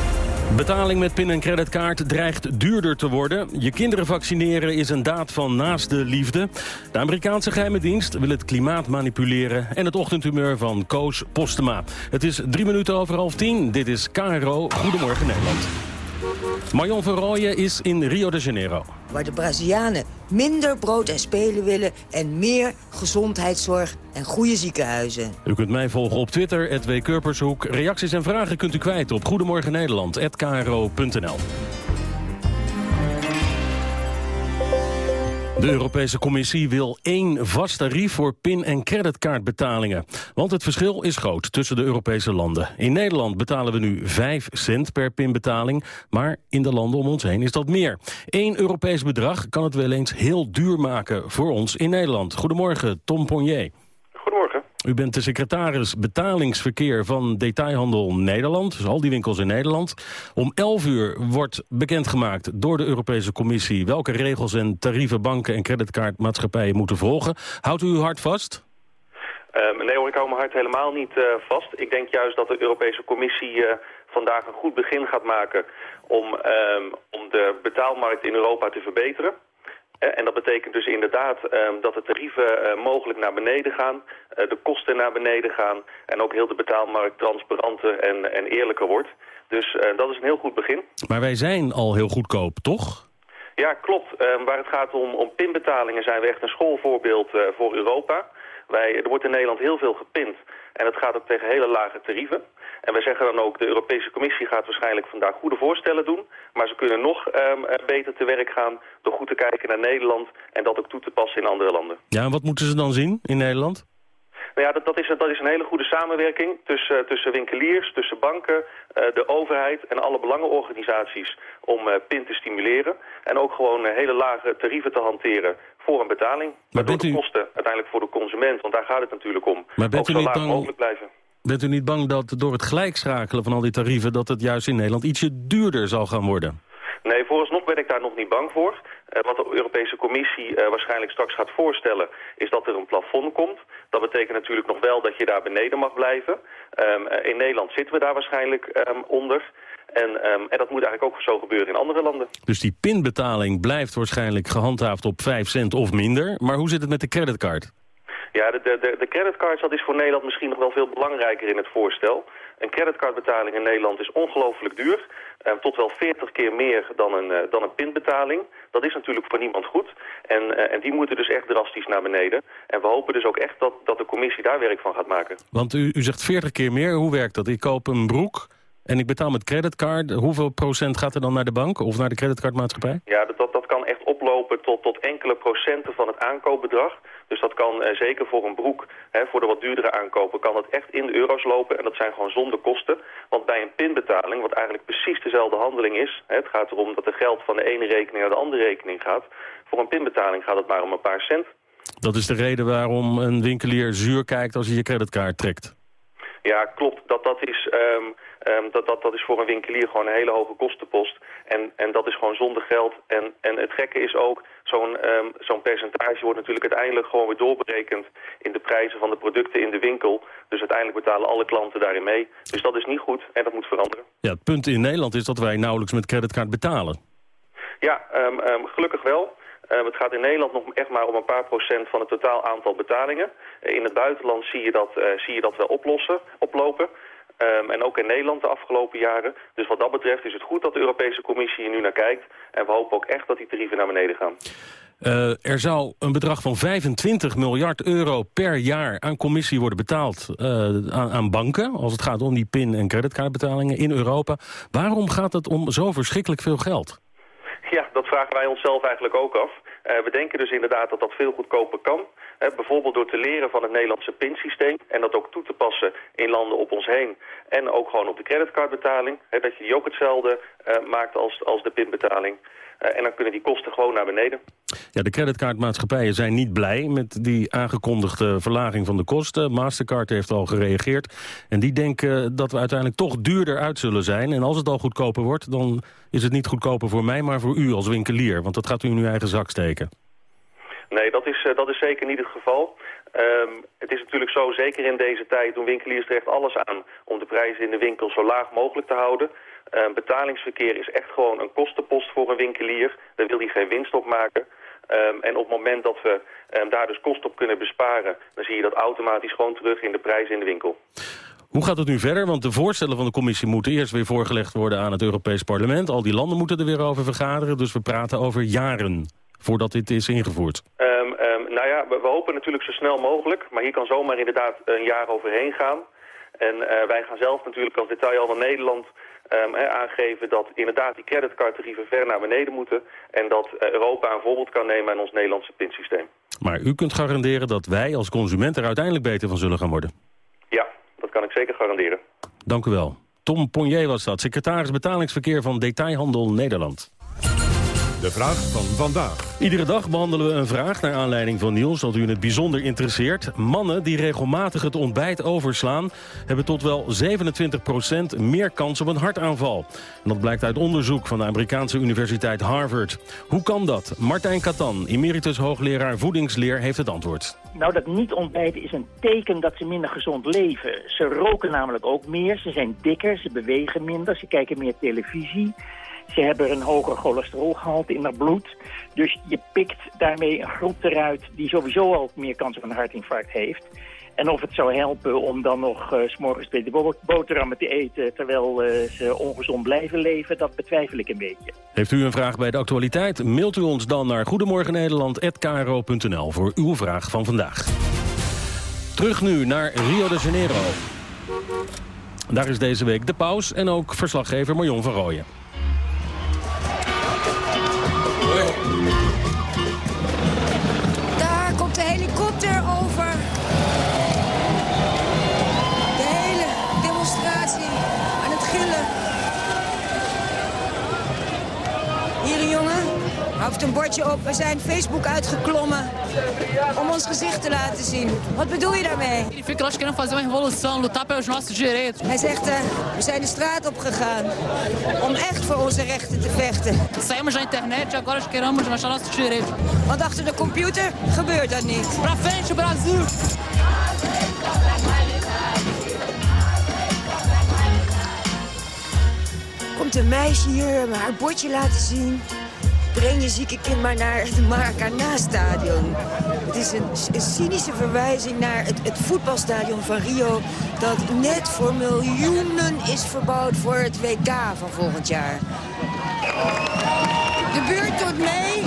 Betaling met pin- en creditkaart dreigt duurder te worden. Je kinderen vaccineren is een daad van naaste liefde. De Amerikaanse geheime dienst wil het klimaat manipuleren... en het ochtendhumeur van Koos Postema. Het is drie minuten over half tien. Dit is KRO. Goedemorgen Nederland. Marion van Rooyen is in Rio de Janeiro. Waar de Brazilianen minder brood en spelen willen... en meer gezondheidszorg en goede ziekenhuizen. U kunt mij volgen op Twitter, @w Kurpershoek. Reacties en vragen kunt u kwijt op Goedemorgen Nederland@kro.nl. De Europese Commissie wil één vast tarief voor pin- en creditcardbetalingen. Want het verschil is groot tussen de Europese landen. In Nederland betalen we nu 5 cent per pinbetaling, maar in de landen om ons heen is dat meer. Eén Europees bedrag kan het wel eens heel duur maken voor ons in Nederland. Goedemorgen, Tom Ponnier. U bent de secretaris betalingsverkeer van Detailhandel Nederland. Dus al die winkels in Nederland. Om 11 uur wordt bekendgemaakt door de Europese Commissie... welke regels en tarieven banken en creditcardmaatschappijen moeten volgen. Houdt u uw hart vast? Um, nee hoor, ik hou mijn hart helemaal niet uh, vast. Ik denk juist dat de Europese Commissie uh, vandaag een goed begin gaat maken... om, um, om de betaalmarkt in Europa te verbeteren. En dat betekent dus inderdaad um, dat de tarieven uh, mogelijk naar beneden gaan, uh, de kosten naar beneden gaan en ook heel de betaalmarkt transparanter en, en eerlijker wordt. Dus uh, dat is een heel goed begin. Maar wij zijn al heel goedkoop, toch? Ja, klopt. Um, waar het gaat om, om pinbetalingen zijn we echt een schoolvoorbeeld voor Europa. Wij, er wordt in Nederland heel veel gepind en het gaat ook tegen hele lage tarieven. En wij zeggen dan ook, de Europese Commissie gaat waarschijnlijk vandaag goede voorstellen doen. Maar ze kunnen nog um, beter te werk gaan door goed te kijken naar Nederland en dat ook toe te passen in andere landen. Ja, en wat moeten ze dan zien in Nederland? Nou ja, dat, dat, is, dat is een hele goede samenwerking tussen, tussen winkeliers, tussen banken, uh, de overheid en alle belangenorganisaties om PIN te stimuleren. En ook gewoon hele lage tarieven te hanteren voor een betaling. Maar waardoor de kosten uiteindelijk voor de consument, want daar gaat het natuurlijk om, maar bent ook u zo niet laag bang... mogelijk blijven. Bent u niet bang dat door het gelijkschakelen van al die tarieven... dat het juist in Nederland ietsje duurder zal gaan worden? Nee, vooralsnog ben ik daar nog niet bang voor. Uh, wat de Europese Commissie uh, waarschijnlijk straks gaat voorstellen... is dat er een plafond komt. Dat betekent natuurlijk nog wel dat je daar beneden mag blijven. Um, uh, in Nederland zitten we daar waarschijnlijk um, onder. En, um, en dat moet eigenlijk ook zo gebeuren in andere landen. Dus die pinbetaling blijft waarschijnlijk gehandhaafd op 5 cent of minder. Maar hoe zit het met de creditcard? Ja, de, de, de creditcards, dat is voor Nederland misschien nog wel veel belangrijker in het voorstel. Een creditcardbetaling in Nederland is ongelooflijk duur. Uh, tot wel 40 keer meer dan een, uh, dan een pinbetaling. Dat is natuurlijk voor niemand goed. En, uh, en die moeten dus echt drastisch naar beneden. En we hopen dus ook echt dat, dat de commissie daar werk van gaat maken. Want u, u zegt 40 keer meer. Hoe werkt dat? Ik koop een broek en ik betaal met creditcard. Hoeveel procent gaat er dan naar de bank of naar de creditcardmaatschappij? Ja, dat, dat, oplopen tot, tot enkele procenten van het aankoopbedrag. Dus dat kan uh, zeker voor een broek, hè, voor de wat duurdere aankopen, kan dat echt in de euro's lopen. En dat zijn gewoon zonder kosten. Want bij een pinbetaling, wat eigenlijk precies dezelfde handeling is... Hè, het gaat erom dat er geld van de ene rekening naar de andere rekening gaat. Voor een pinbetaling gaat het maar om een paar cent. Dat is de reden waarom een winkelier zuur kijkt als hij je creditcard trekt. Ja, klopt. Dat, dat, is, um, um, dat, dat, dat is voor een winkelier gewoon een hele hoge kostenpost. En, en dat is gewoon zonder geld. En, en het gekke is ook, zo'n um, zo'n percentage wordt natuurlijk uiteindelijk gewoon weer doorberekend in de prijzen van de producten in de winkel. Dus uiteindelijk betalen alle klanten daarin mee. Dus dat is niet goed en dat moet veranderen. Ja, het punt in Nederland is dat wij nauwelijks met creditcard betalen. Ja, gelukkig wel. Uh, het gaat in Nederland nog echt maar om een paar procent van het totaal aantal betalingen. Uh, in het buitenland zie je dat, uh, zie je dat wel oplossen, oplopen. Um, en ook in Nederland de afgelopen jaren. Dus wat dat betreft is het goed dat de Europese Commissie hier nu naar kijkt. En we hopen ook echt dat die tarieven naar beneden gaan. Uh, er zou een bedrag van 25 miljard euro per jaar aan commissie worden betaald aan, aan, banken... als het gaat om die pin- en creditcardbetalingen in Europa. Waarom gaat het om zo verschrikkelijk veel geld? Vragen wij onszelf eigenlijk ook af. Uh, we denken dus inderdaad dat dat veel goedkoper kan. Uh, bijvoorbeeld door te leren van het Nederlandse pinsysteem en dat ook toe te passen in landen op ons heen. En ook gewoon op de creditcardbetaling. Dat je die ook hetzelfde uh, maakt als, als de pinbetaling. En dan kunnen die kosten gewoon naar beneden. Ja, de creditcardmaatschappijen zijn niet blij met die aangekondigde verlaging van de kosten. Mastercard heeft al gereageerd. En die denken dat we uiteindelijk toch duurder uit zullen zijn. En als het al goedkoper wordt, dan is het niet goedkoper voor mij, maar voor u als winkelier. Want dat gaat u in uw eigen zak steken. Nee, dat is, uh, dat is zeker niet het geval. Um, het is natuurlijk zo, zeker in deze tijd doen winkeliers er echt alles aan om de prijzen in de winkel zo laag mogelijk te houden. Um, betalingsverkeer is echt gewoon een kostenpost voor een winkelier. Daar wil hij geen winst op maken. Um, en op het moment dat we um, daar dus kosten op kunnen besparen... dan zie je dat automatisch gewoon terug in de prijzen in de winkel. Hoe gaat het nu verder? Want de voorstellen van de commissie moeten eerst weer voorgelegd worden aan het Europees Parlement. Al die landen moeten er weer over vergaderen. Dus we praten over jaren voordat dit is ingevoerd. Um, nou ja, we, we, hopen natuurlijk zo snel mogelijk. Maar hier kan zomaar inderdaad een jaar overheen gaan. En uh, wij gaan zelf natuurlijk als detail al van Nederland... Um, he, aangeven dat inderdaad die creditcardtarieven ver naar beneden moeten... en dat uh, Europa een voorbeeld kan nemen aan ons Nederlandse pinsysteem. Maar u kunt garanderen dat wij als consument er uiteindelijk beter van zullen gaan worden? Ja, dat kan ik zeker garanderen. Dank u wel. Tom Ponnier was dat, secretaris betalingsverkeer van Detailhandel Nederland. De vraag van vandaag. Iedere dag behandelen we een vraag naar aanleiding van nieuws dat u in het bijzonder interesseert. Mannen die regelmatig het ontbijt overslaan... hebben tot wel 27% meer kans op een hartaanval. En dat blijkt uit onderzoek van de Amerikaanse universiteit Harvard. Hoe kan dat? Martijn Katan, emeritus hoogleraar voedingsleer, heeft het antwoord. Nou, dat niet ontbijten is een teken dat ze minder gezond leven. Ze roken namelijk ook meer, ze zijn dikker, ze bewegen minder, ze kijken meer televisie... Ze hebben een hoger cholesterolgehalte in haar bloed. Dus je pikt daarmee een groep eruit die sowieso al meer kans op een hartinfarct heeft. En of het zou helpen om dan nog uh, s'morgens de boterhammen te eten... terwijl uh, ze ongezond blijven leven, dat betwijfel ik een beetje. Heeft u een vraag bij de actualiteit? Mailt u ons dan naar goedemorgennederland.kro.nl voor uw vraag van vandaag. Terug nu naar Rio de Janeiro. Daar is deze week de paus en ook verslaggever Marion van Rooyen. Houdt een bordje op. We zijn Facebook uitgeklommen om ons gezicht te laten zien. Wat bedoel je daarmee? Hij zegt, eh, we zijn de straat op gegaan om echt voor onze rechten te vechten. Saímos na internet agora queremos mostrar nossos direitos. Want achter de computer gebeurt dat niet. Pra frente, Brasil! Komt een meisje hier haar bordje laten zien. Breng je zieke kind maar naar het Maracana-stadion. Het is een, cynische verwijzing naar het, het voetbalstadion van Rio... dat net voor miljoenen is verbouwd voor het WK van volgend jaar. De buurt doet mee.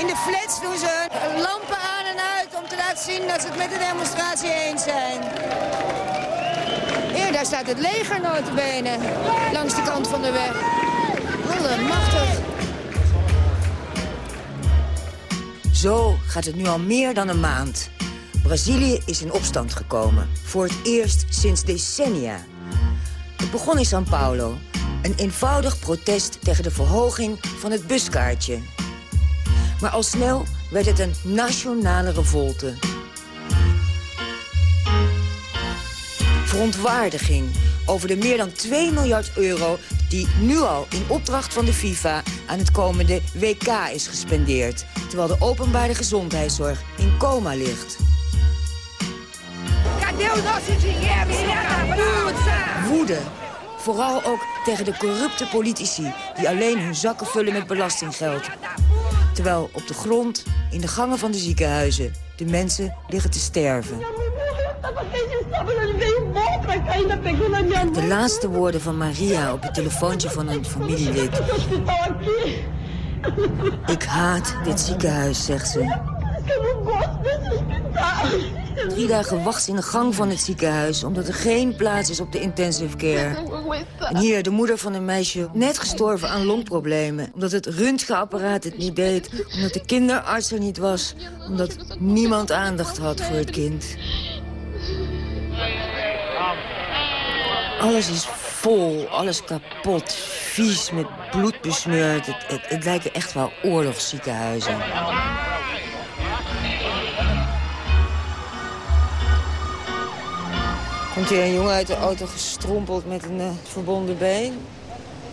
In de flats doen ze lampen aan en uit om te laten zien dat ze het met de demonstratie eens zijn. Daar staat het leger notabene, langs de kant van de weg. Allemachtig. Zo gaat het nu al meer dan een maand. Brazilië is in opstand gekomen. Voor het eerst sinds decennia. Het begon in São Paulo. Een eenvoudig protest tegen de verhoging van het buskaartje. Maar al snel werd het een nationale revolte. Verontwaardiging over de meer dan 2 miljard euro... die nu al in opdracht van de FIFA aan het komende WK is gespendeerd... terwijl de openbare gezondheidszorg in coma ligt. Woede. Vooral ook tegen de corrupte politici... die alleen hun zakken vullen met belastinggeld. Terwijl op de grond, in de gangen van de ziekenhuizen... de mensen liggen te sterven. De laatste woorden van Maria op het telefoontje van een familielid. Ik haat dit ziekenhuis, zegt ze. Drie dagen wacht in de gang van het ziekenhuis... omdat er geen plaats is op de intensive care. En hier, de moeder van een meisje, net gestorven aan longproblemen. Omdat het röntgenapparaat het niet deed. Omdat de kinderarts er niet was. Omdat niemand aandacht had voor het kind. Alles is vol, alles kapot, vies, met bloed besmeurd. Het, het, het lijken echt wel oorlogsziekenhuizen. Komt hier een jongen uit de auto gestrompeld met een eh, verbonden been.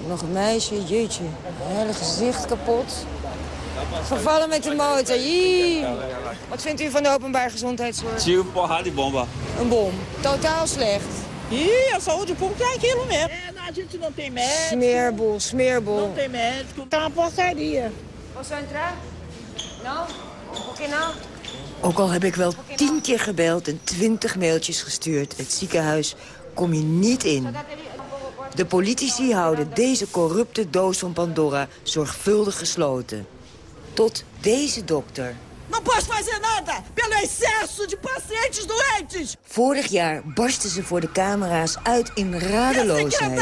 Nog een meisje, jeetje. Hele gezicht kapot. Gevallen met de motor, jee. Wat vindt u van de openbare gezondheidszorg? Een bom. Totaal slecht. Ih, a saúde pública é aquilo mesmo. É, a gente não tem médico. Smeerbol, smeerbol. Não tem médico. Tá uma porcaria. Posso entrar? Nou? Oké nou? Ook al heb ik wel tien keer gebeld en twintig mailtjes gestuurd... het ziekenhuis kom je niet in. De politici houden deze corrupte doos van Pandora zorgvuldig gesloten. Tot deze dokter. Não posso fazer nada pelo excesso de pacientes doentes. Vorig jaar barsten ze voor de camera's uit in radeloosheid.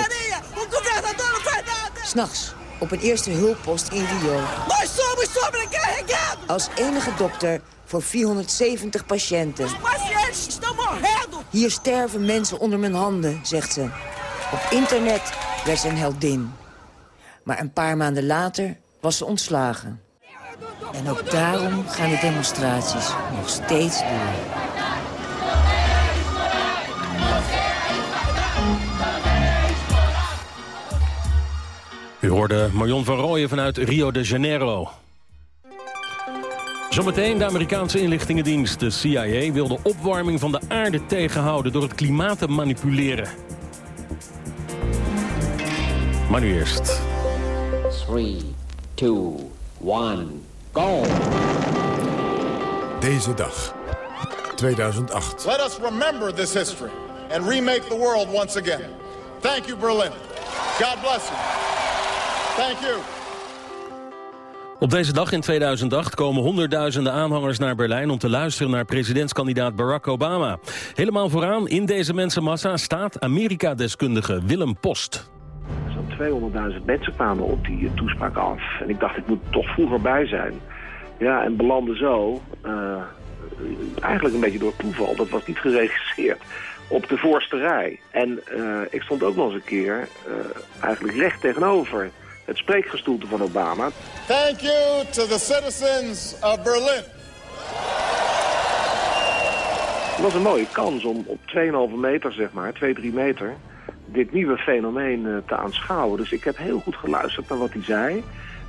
O governador não faz nada. S'nachts, op een eerste hulppost in Rio. Nós somos sobrecarregados. Als enige dokter voor 470 patiënten. Os pacientes estão morrendo. Hier sterven mensen onder mijn handen, zegt ze. Op internet werd ze een heldin. Maar een paar maanden later was ze ontslagen. En ook daarom gaan de demonstraties nog steeds door. U hoorde Marion van Rooyen vanuit Rio de Janeiro. Zometeen de Amerikaanse inlichtingendienst, de CIA... wil de opwarming van de aarde tegenhouden door het klimaat te manipuleren. Maar nu eerst. 3, 2, 1, Deze dag, 2008. Let us remember this history and remake the world once again. Thank you, Berlin. God bless you. Thank you. Op deze dag in 2008 komen honderdduizenden aanhangers naar Berlijn... om te luisteren naar presidentskandidaat Barack Obama. Helemaal vooraan in deze mensenmassa staat Amerika-deskundige Willem Post. Zo'n 200.000 mensen kwamen op die toespraak af. En ik dacht, ik moet toch vroeger bij zijn. Ja, en belandde zo, uh, eigenlijk een beetje door toeval, dat was niet geregisseerd, op de voorste rij. En uh, ik stond ook nog eens een keer uh, eigenlijk recht tegenover het spreekgestoelte van Obama. Thank you to the citizens of Berlin. Het was een mooie kans om op 2,5 meter, zeg maar, 2, 3 meter, dit nieuwe fenomeen uh, te aanschouwen. Dus ik heb heel goed geluisterd naar wat hij zei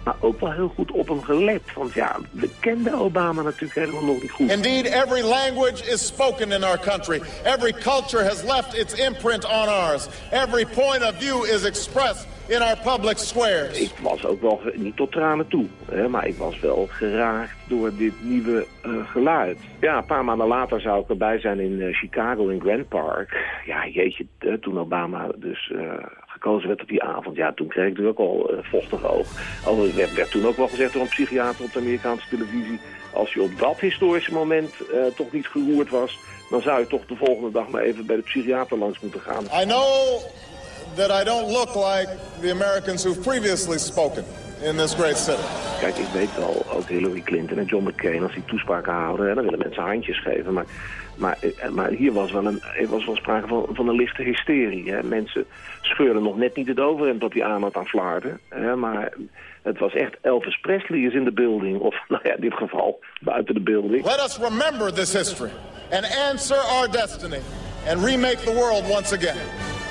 maar ook wel heel goed op hem gelet. Want ja, we kenden Obama natuurlijk helemaal nog niet goed. Indeed, every language is spoken in our country. Every culture has left its imprint on ours. Every point of view is expressed in our public squares. Ik was ook wel, niet tot tranen toe, hè, maar ik was wel geraakt door dit nieuwe uh, geluid. Ja, een paar maanden later zou ik erbij zijn in uh, Chicago, in Grand Park. Ja, jeetje, uh, toen Obama dus gekozen werd op die avond, ja, toen kreeg ik natuurlijk ook al vochtig oog. Al werd, werd toen ook wel gezegd door een psychiater op de Amerikaanse televisie... als je op dat historische moment toch niet geroerd was... dan zou je toch de volgende dag maar even bij de psychiater langs moeten gaan. I know that I don't look like the Americans who've previously spoken in this great city. Kijk, ik weet wel, ook Hillary Clinton en John McCain, als die toespraken houden, hè, dan willen mensen handjes geven. Maar, maar, eh, maar hier was wel, een, was wel sprake van, van een lichte hysterie. Hè. Mensen scheurden nog net niet het overhemd dat hij aan had aan flaarden. Hè, maar het was echt Elvis Presley is in de building. Of nou ja, in dit geval buiten de building. Let us remember this history and answer our destiny and remake the world once again.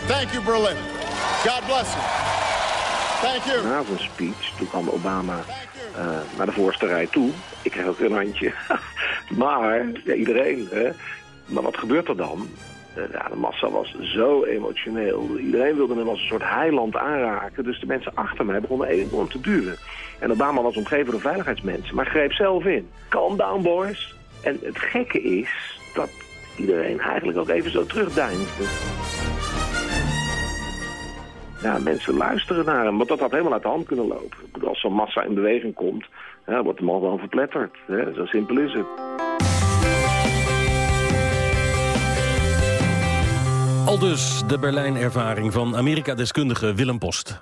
Thank you, Berlin. God bless you. Thank you. Na zijn speech, toen kwam Obama uh, naar de voorste rij toe. Ik kreeg ook een handje. maar, ja, iedereen, hè. Maar wat gebeurt er dan? Uh, ja, de massa was zo emotioneel. Iedereen wilde hem als een soort heiland aanraken. Dus de mensen achter mij begonnen enorm te duwen. En Obama was omgeven door veiligheidsmensen, maar greep zelf in. Calm down, boys. En het gekke is dat iedereen eigenlijk ook even zo terugdeinsde ja, mensen luisteren naar hem. Want dat had helemaal uit de hand kunnen lopen. Als zo'n massa in beweging komt, wordt de man gewoon verpletterd. Hè? Zo simpel is het. Aldus de Berlijn-ervaring van Amerika-deskundige Willem Post.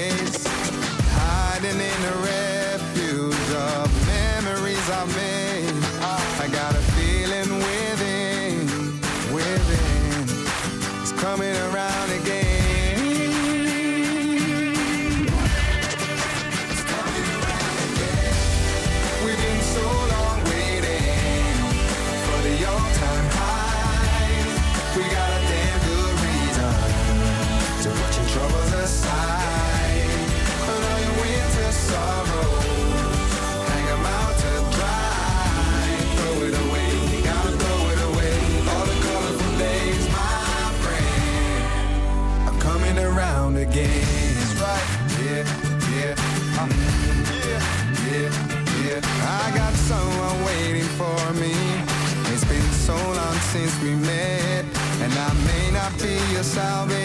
salvation,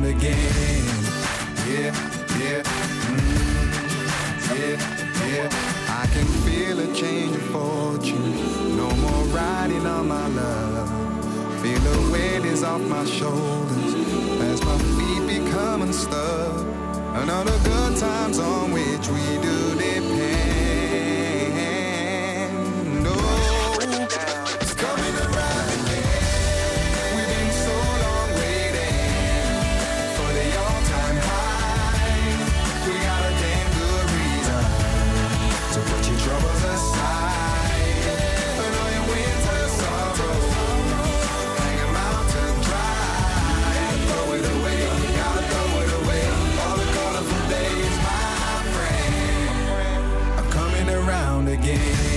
around again. Yeah, yeah, mm, yeah, yeah. I can feel a change of fortune. No more riding on my love. Feel the weight is off my shoulders as my feet become unstuck. and all the good times on which we do depend. Again.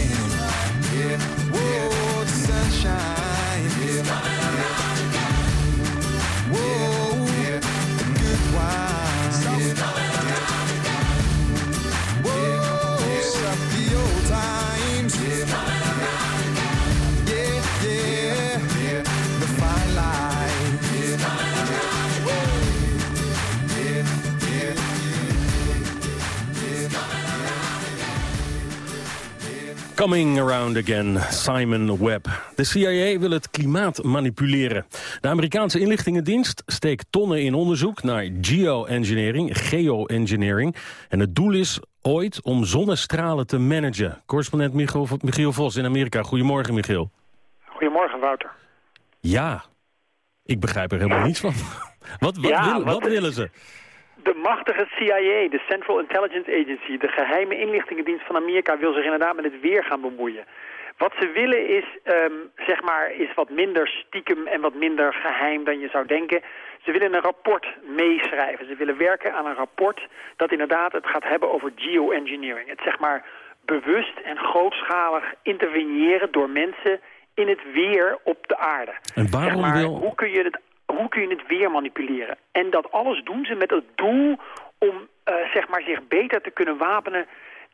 Coming around again, Simon Webb. De CIA wil het klimaat manipuleren. De Amerikaanse inlichtingendienst steekt tonnen in onderzoek naar geoengineering, geoengineering. En het doel is ooit om zonnestralen te managen. Correspondent Michiel, Michiel Vos in Amerika. Goedemorgen, Michiel. Goedemorgen, Wouter. Ja, ik begrijp er helemaal niets van. Wat, wat, Ja, wil- wat willen ze? De machtige CIA, de Central Intelligence Agency, de geheime inlichtingendienst van Amerika, wil zich inderdaad met het weer gaan bemoeien. Wat ze willen is, ehm, zeg maar, is wat minder stiekem en wat minder geheim dan je zou denken. Ze willen een rapport meeschrijven. Ze willen werken aan een rapport dat inderdaad het gaat hebben over geoengineering. Het zeg maar bewust en grootschalig interveneren door mensen in het weer op de aarde. En waarom Zeg maar, wil- Hoe kun je het hoe kun je het weer manipuleren? En dat alles doen ze met het doel om eh, zeg maar zich beter te kunnen wapenen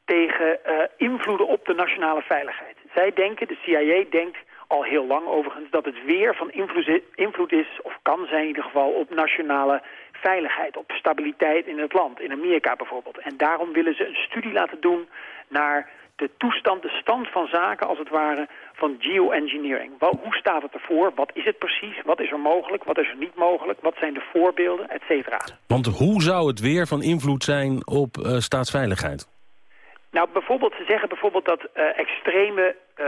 tegen eh, invloeden op de nationale veiligheid. Zij denken, de CIA denkt al heel lang overigens, dat het weer van invloed, invloed is, of kan zijn in ieder geval, op nationale veiligheid, op stabiliteit in het land, in Amerika bijvoorbeeld. En daarom willen ze een studie laten doen naar de toestand, de stand van zaken als het ware van geoengineering. Hoe staat het ervoor? Wat is het precies? Wat is er mogelijk? Wat is er niet mogelijk? Wat zijn de voorbeelden? Et cetera. Want hoe zou het weer van invloed zijn op eh, staatsveiligheid? Nou, bijvoorbeeld, ze zeggen bijvoorbeeld dat eh, extreme eh,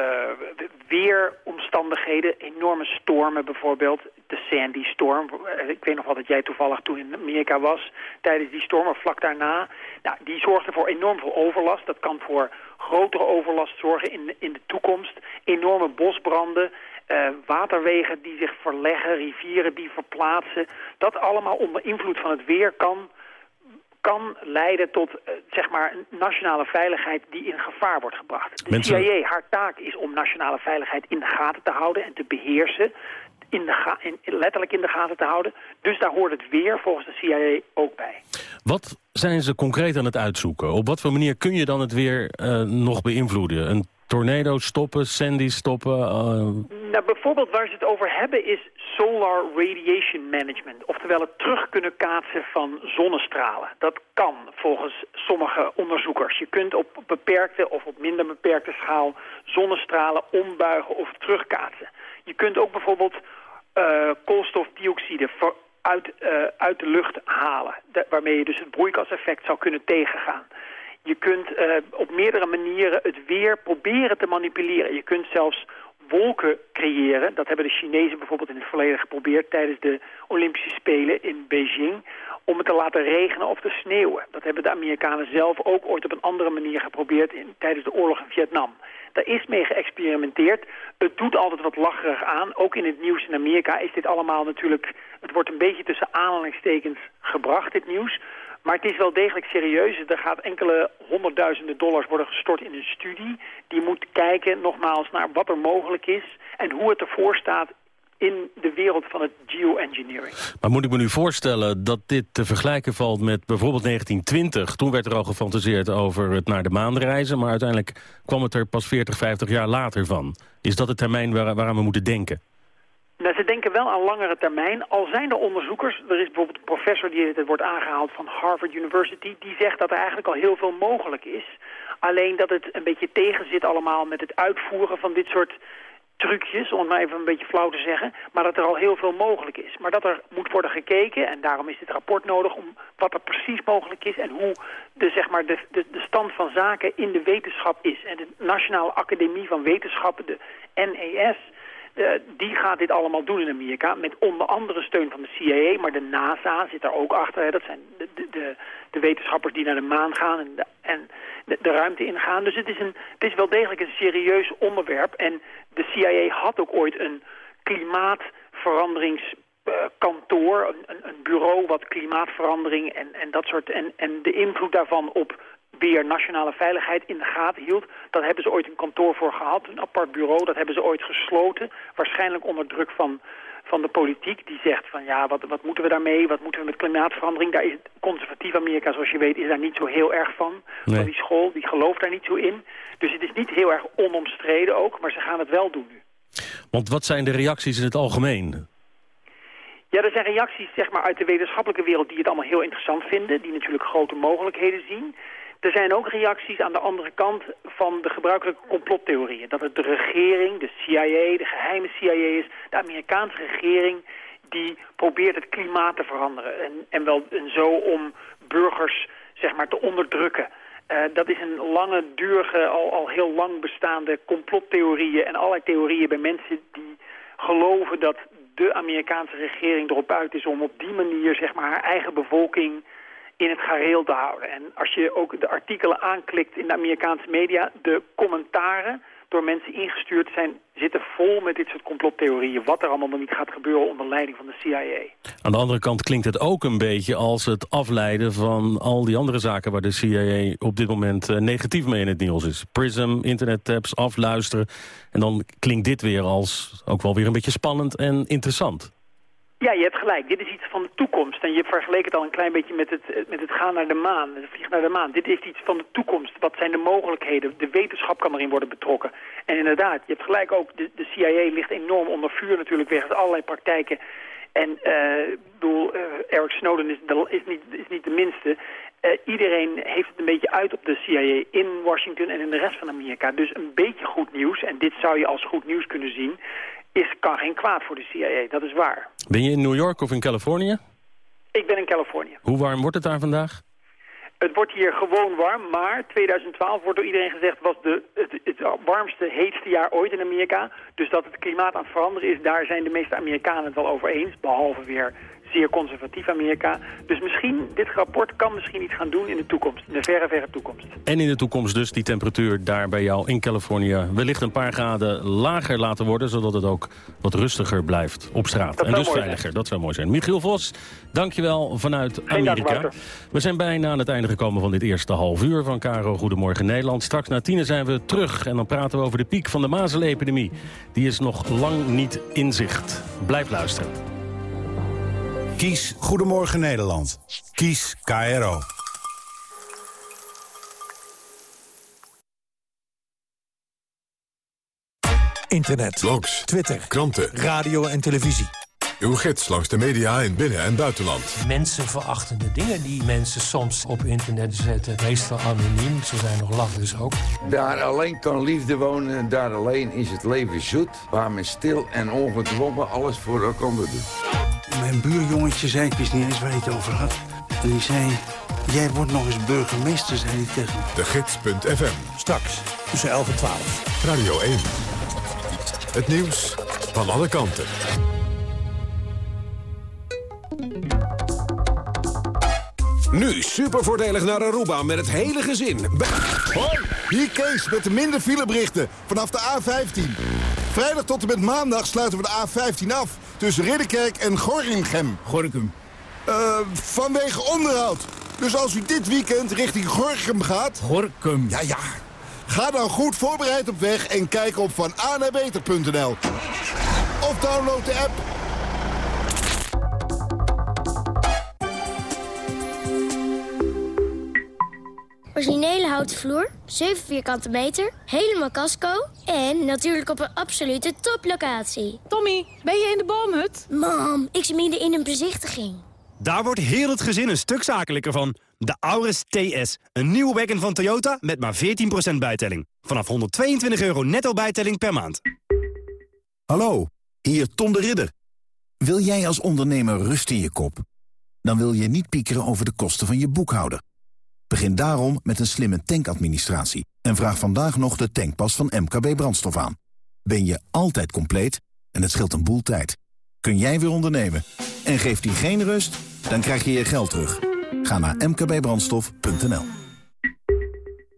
weeromstandigheden, enorme stormen bijvoorbeeld, de Sandy-storm, eh, ik weet nog wel dat jij toevallig toen in Amerika was, tijdens die storm of vlak daarna, nou, die zorgden voor enorm veel overlast. Dat kan voor grotere overlast zorgen in, in de toekomst. Enorme bosbranden, eh, waterwegen die zich verleggen, rivieren die verplaatsen. Dat allemaal onder invloed van het weer kan kan leiden tot eh, zeg maar een nationale veiligheid die in gevaar wordt gebracht. De Mensen- CIA, haar taak is om nationale veiligheid in de gaten te houden en te beheersen. In de ga in, letterlijk in de gaten te houden. Dus daar hoort het weer volgens de CIA ook bij. Wat zijn ze concreet aan het uitzoeken? Op wat voor manier kun je dan het weer eh, nog beïnvloeden? Een tornado stoppen, Sandy stoppen? eh, Nou, bijvoorbeeld waar ze het over hebben is solar radiation management. Oftewel het terug kunnen kaatsen van zonnestralen. Dat kan volgens sommige onderzoekers. Je kunt op beperkte of op minder beperkte schaal zonnestralen ombuigen of terugkaatsen. Je kunt ook bijvoorbeeld koolstofdioxide voor- uit, eh, uit de lucht halen. Waarmee je dus het broeikaseffect zou kunnen tegengaan. Je kunt eh, op meerdere manieren het weer proberen te manipuleren. Je kunt zelfs wolken creëren. Dat hebben de Chinezen bijvoorbeeld in het verleden geprobeerd tijdens de Olympische Spelen in Beijing. Om het te laten regenen of te sneeuwen. Dat hebben de Amerikanen zelf ook ooit op een andere manier geprobeerd in, tijdens de oorlog in Vietnam. Daar is mee geëxperimenteerd. Het doet altijd wat lacherig aan. Ook in het nieuws in Amerika is dit allemaal natuurlijk... Het wordt een beetje tussen aanhalingstekens gebracht, dit nieuws. Maar het is wel degelijk serieus. Er gaat enkele honderdduizenden dollars worden gestort in een studie. Die moet kijken nogmaals naar wat er mogelijk is... en hoe het ervoor staat in de wereld van het geoengineering. Maar moet ik me nu voorstellen dat dit te vergelijken valt met bijvoorbeeld 1920? Toen werd er al gefantaseerd over het naar de maan reizen... maar uiteindelijk kwam het er pas 40, 50 jaar later van. Is dat de termijn waar, waaraan we moeten denken? Nou, ze denken wel aan langere termijn. Al zijn er onderzoekers, er is bijvoorbeeld een professor die het wordt aangehaald van Harvard University, die zegt dat er eigenlijk al heel veel mogelijk is. Alleen dat het een beetje tegen zit allemaal met het uitvoeren van dit soort trucjes, om het maar even een beetje flauw te zeggen, maar dat er al heel veel mogelijk is. Maar dat er moet worden gekeken, en daarom is dit rapport nodig, om wat er precies mogelijk is en hoe de, zeg maar, de, de, de stand van zaken in de wetenschap is. En de Nationale Academie van Wetenschappen, de NES, die gaat dit allemaal doen in Amerika, met onder andere steun van de CIA, maar de NASA zit daar ook achter. Hè. Dat zijn de, de, de, wetenschappers die naar de maan gaan en, de, en de, ruimte ingaan. Dus het is, een, het is wel degelijk een serieus onderwerp. En de CIA had ook ooit een klimaatveranderingskantoor, een, een, een bureau wat klimaatverandering en, en dat soort en, en de invloed daarvan op weer nationale veiligheid in de gaten hield. Dat hebben ze ooit een kantoor voor gehad, een apart bureau. Dat hebben ze ooit gesloten, waarschijnlijk onder druk van, van de politiek. Die zegt van ja, wat, wat moeten we daarmee? Wat moeten we met klimaatverandering? Daar is conservatief Amerika, zoals je weet, is daar niet zo heel erg van. Van die school, die gelooft daar niet zo in. Dus het is niet heel erg onomstreden ook, maar ze gaan het wel doen nu. Want wat zijn de reacties in het algemeen? Ja, er zijn reacties zeg maar, uit de wetenschappelijke wereld die het allemaal heel interessant vinden. Die natuurlijk grote mogelijkheden zien. Er zijn ook reacties aan de andere kant van de gebruikelijke complottheorieën. Dat het de regering, de CIA, de geheime CIA is, de Amerikaanse regering... die probeert het klimaat te veranderen. En, en wel en zo om burgers zeg maar, te onderdrukken. Uh, dat is een lange, durige, al, al heel lang bestaande complottheorieën... en allerlei theorieën bij mensen die geloven dat de Amerikaanse regering erop uit is... om op die manier zeg maar, haar eigen bevolking in het gareel te houden. En als je ook de artikelen aanklikt in de Amerikaanse media... de commentaren door mensen ingestuurd zijn... zitten vol met dit soort complottheorieën. Wat er allemaal nog niet gaat gebeuren onder leiding van de CIA. Aan de andere kant klinkt het ook een beetje als het afleiden van al die andere zaken... waar de CIA op dit moment uh, negatief mee in het nieuws is. Prism, internettaps, afluisteren. En dan klinkt dit weer als ook wel weer een beetje spannend en interessant. Ja, je hebt gelijk. Dit is iets van de toekomst. En je vergeleek het al een klein beetje met het, met het gaan naar de maan, het vliegen naar de maan. Dit is iets van de toekomst. Wat zijn de mogelijkheden? De wetenschap kan erin worden betrokken. En inderdaad, je hebt gelijk ook, de, de CIA ligt enorm onder vuur natuurlijk wegens allerlei praktijken. En uh, bedoel, uh, Eric Snowden is, de, is, niet, is niet de minste. Iedereen heeft het een beetje uit op de CIA in Washington en in de rest van Amerika. Dus een beetje goed nieuws, en dit zou je als goed nieuws kunnen zien is, kan geen kwaad voor de CIA, dat is waar. Ben je in New York of in Californië? Ik ben in Californië. Hoe warm wordt het daar vandaag? Het wordt hier gewoon warm, maar 2012 wordt door iedereen gezegd... was de, het, het warmste, heetste jaar ooit in Amerika. Dus dat het klimaat aan het veranderen is, daar zijn de meeste Amerikanen het wel over eens. Behalve weer zeer conservatief Amerika. Dus misschien, dit rapport kan misschien iets gaan doen in de toekomst. In de verre, verre toekomst. En in de toekomst dus die temperatuur daar bij jou in Californië... wellicht een paar graden lager laten worden... zodat het ook wat rustiger blijft op straat. Dat en dus veiliger, dat zou mooi zijn. Michiel Vos, dankjewel vanuit dank, Amerika. We zijn bijna aan het einde gekomen van dit eerste half uur van Caro Goedemorgen Nederland. Straks na tienen zijn we terug en dan praten we over de piek van de mazelepidemie. Die is nog lang niet in zicht. Blijf luisteren. Kies Goedemorgen Nederland. Kies KRO. Internet, blogs, Twitter, kranten, radio en televisie. Uw gids langs de media in binnen- en buitenland. Mensenverachtende dingen die mensen soms op internet zetten. Meestal anoniem, ze zijn nog lach dus ook. Daar alleen kan liefde wonen, daar alleen is het leven zoet. Waar men stil en ongedwongen alles voor elkaar doet. Mijn buurjongetje zei, ik wist niet eens waar hij het over had. En die zei, jij wordt nog eens burgemeester, zei hij tegen me. De Gids.fm. Straks tussen 11 en 12. Radio 1. Het nieuws van alle kanten. Nu super voordelig naar Aruba met het hele gezin. Hoi, hier Kees met de minder fileberichten vanaf de A15. Vrijdag tot en met maandag sluiten we de A15 af tussen Ridderkerk en Gorinchem. Gorkum. Uh, vanwege onderhoud. Dus als u dit weekend richting Gorinchem gaat... Gorkum. Ja, ja. Ga dan goed voorbereid op weg en kijk op vananabeter.nl. Of download de app. Originele houten vloer, 7 vierkante meter, helemaal casco en natuurlijk op een absolute toplocatie. Tommy, ben je in de boomhut? Mam, ik zit midden in een bezichtiging. Daar wordt heel het gezin een stuk zakelijker van. De Auris TS, een nieuwe wagon van Toyota met maar 14% bijtelling. Vanaf 122 euro netto bijtelling per maand. Hallo, hier Tom de Ridder. Wil jij als ondernemer rust in je kop? Dan wil je niet piekeren over de kosten van je boekhouder. Begin daarom met een slimme tankadministratie en vraag vandaag nog de tankpas van MKB Brandstof aan. Ben je altijd compleet en het scheelt een boel tijd. Kun jij weer ondernemen en geeft die geen rust? Dan krijg je je geld terug. Ga naar mkbbrandstof.nl.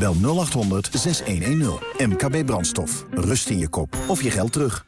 Bel 0800 6110. MKB Brandstof. Rust in je kop of je geld terug.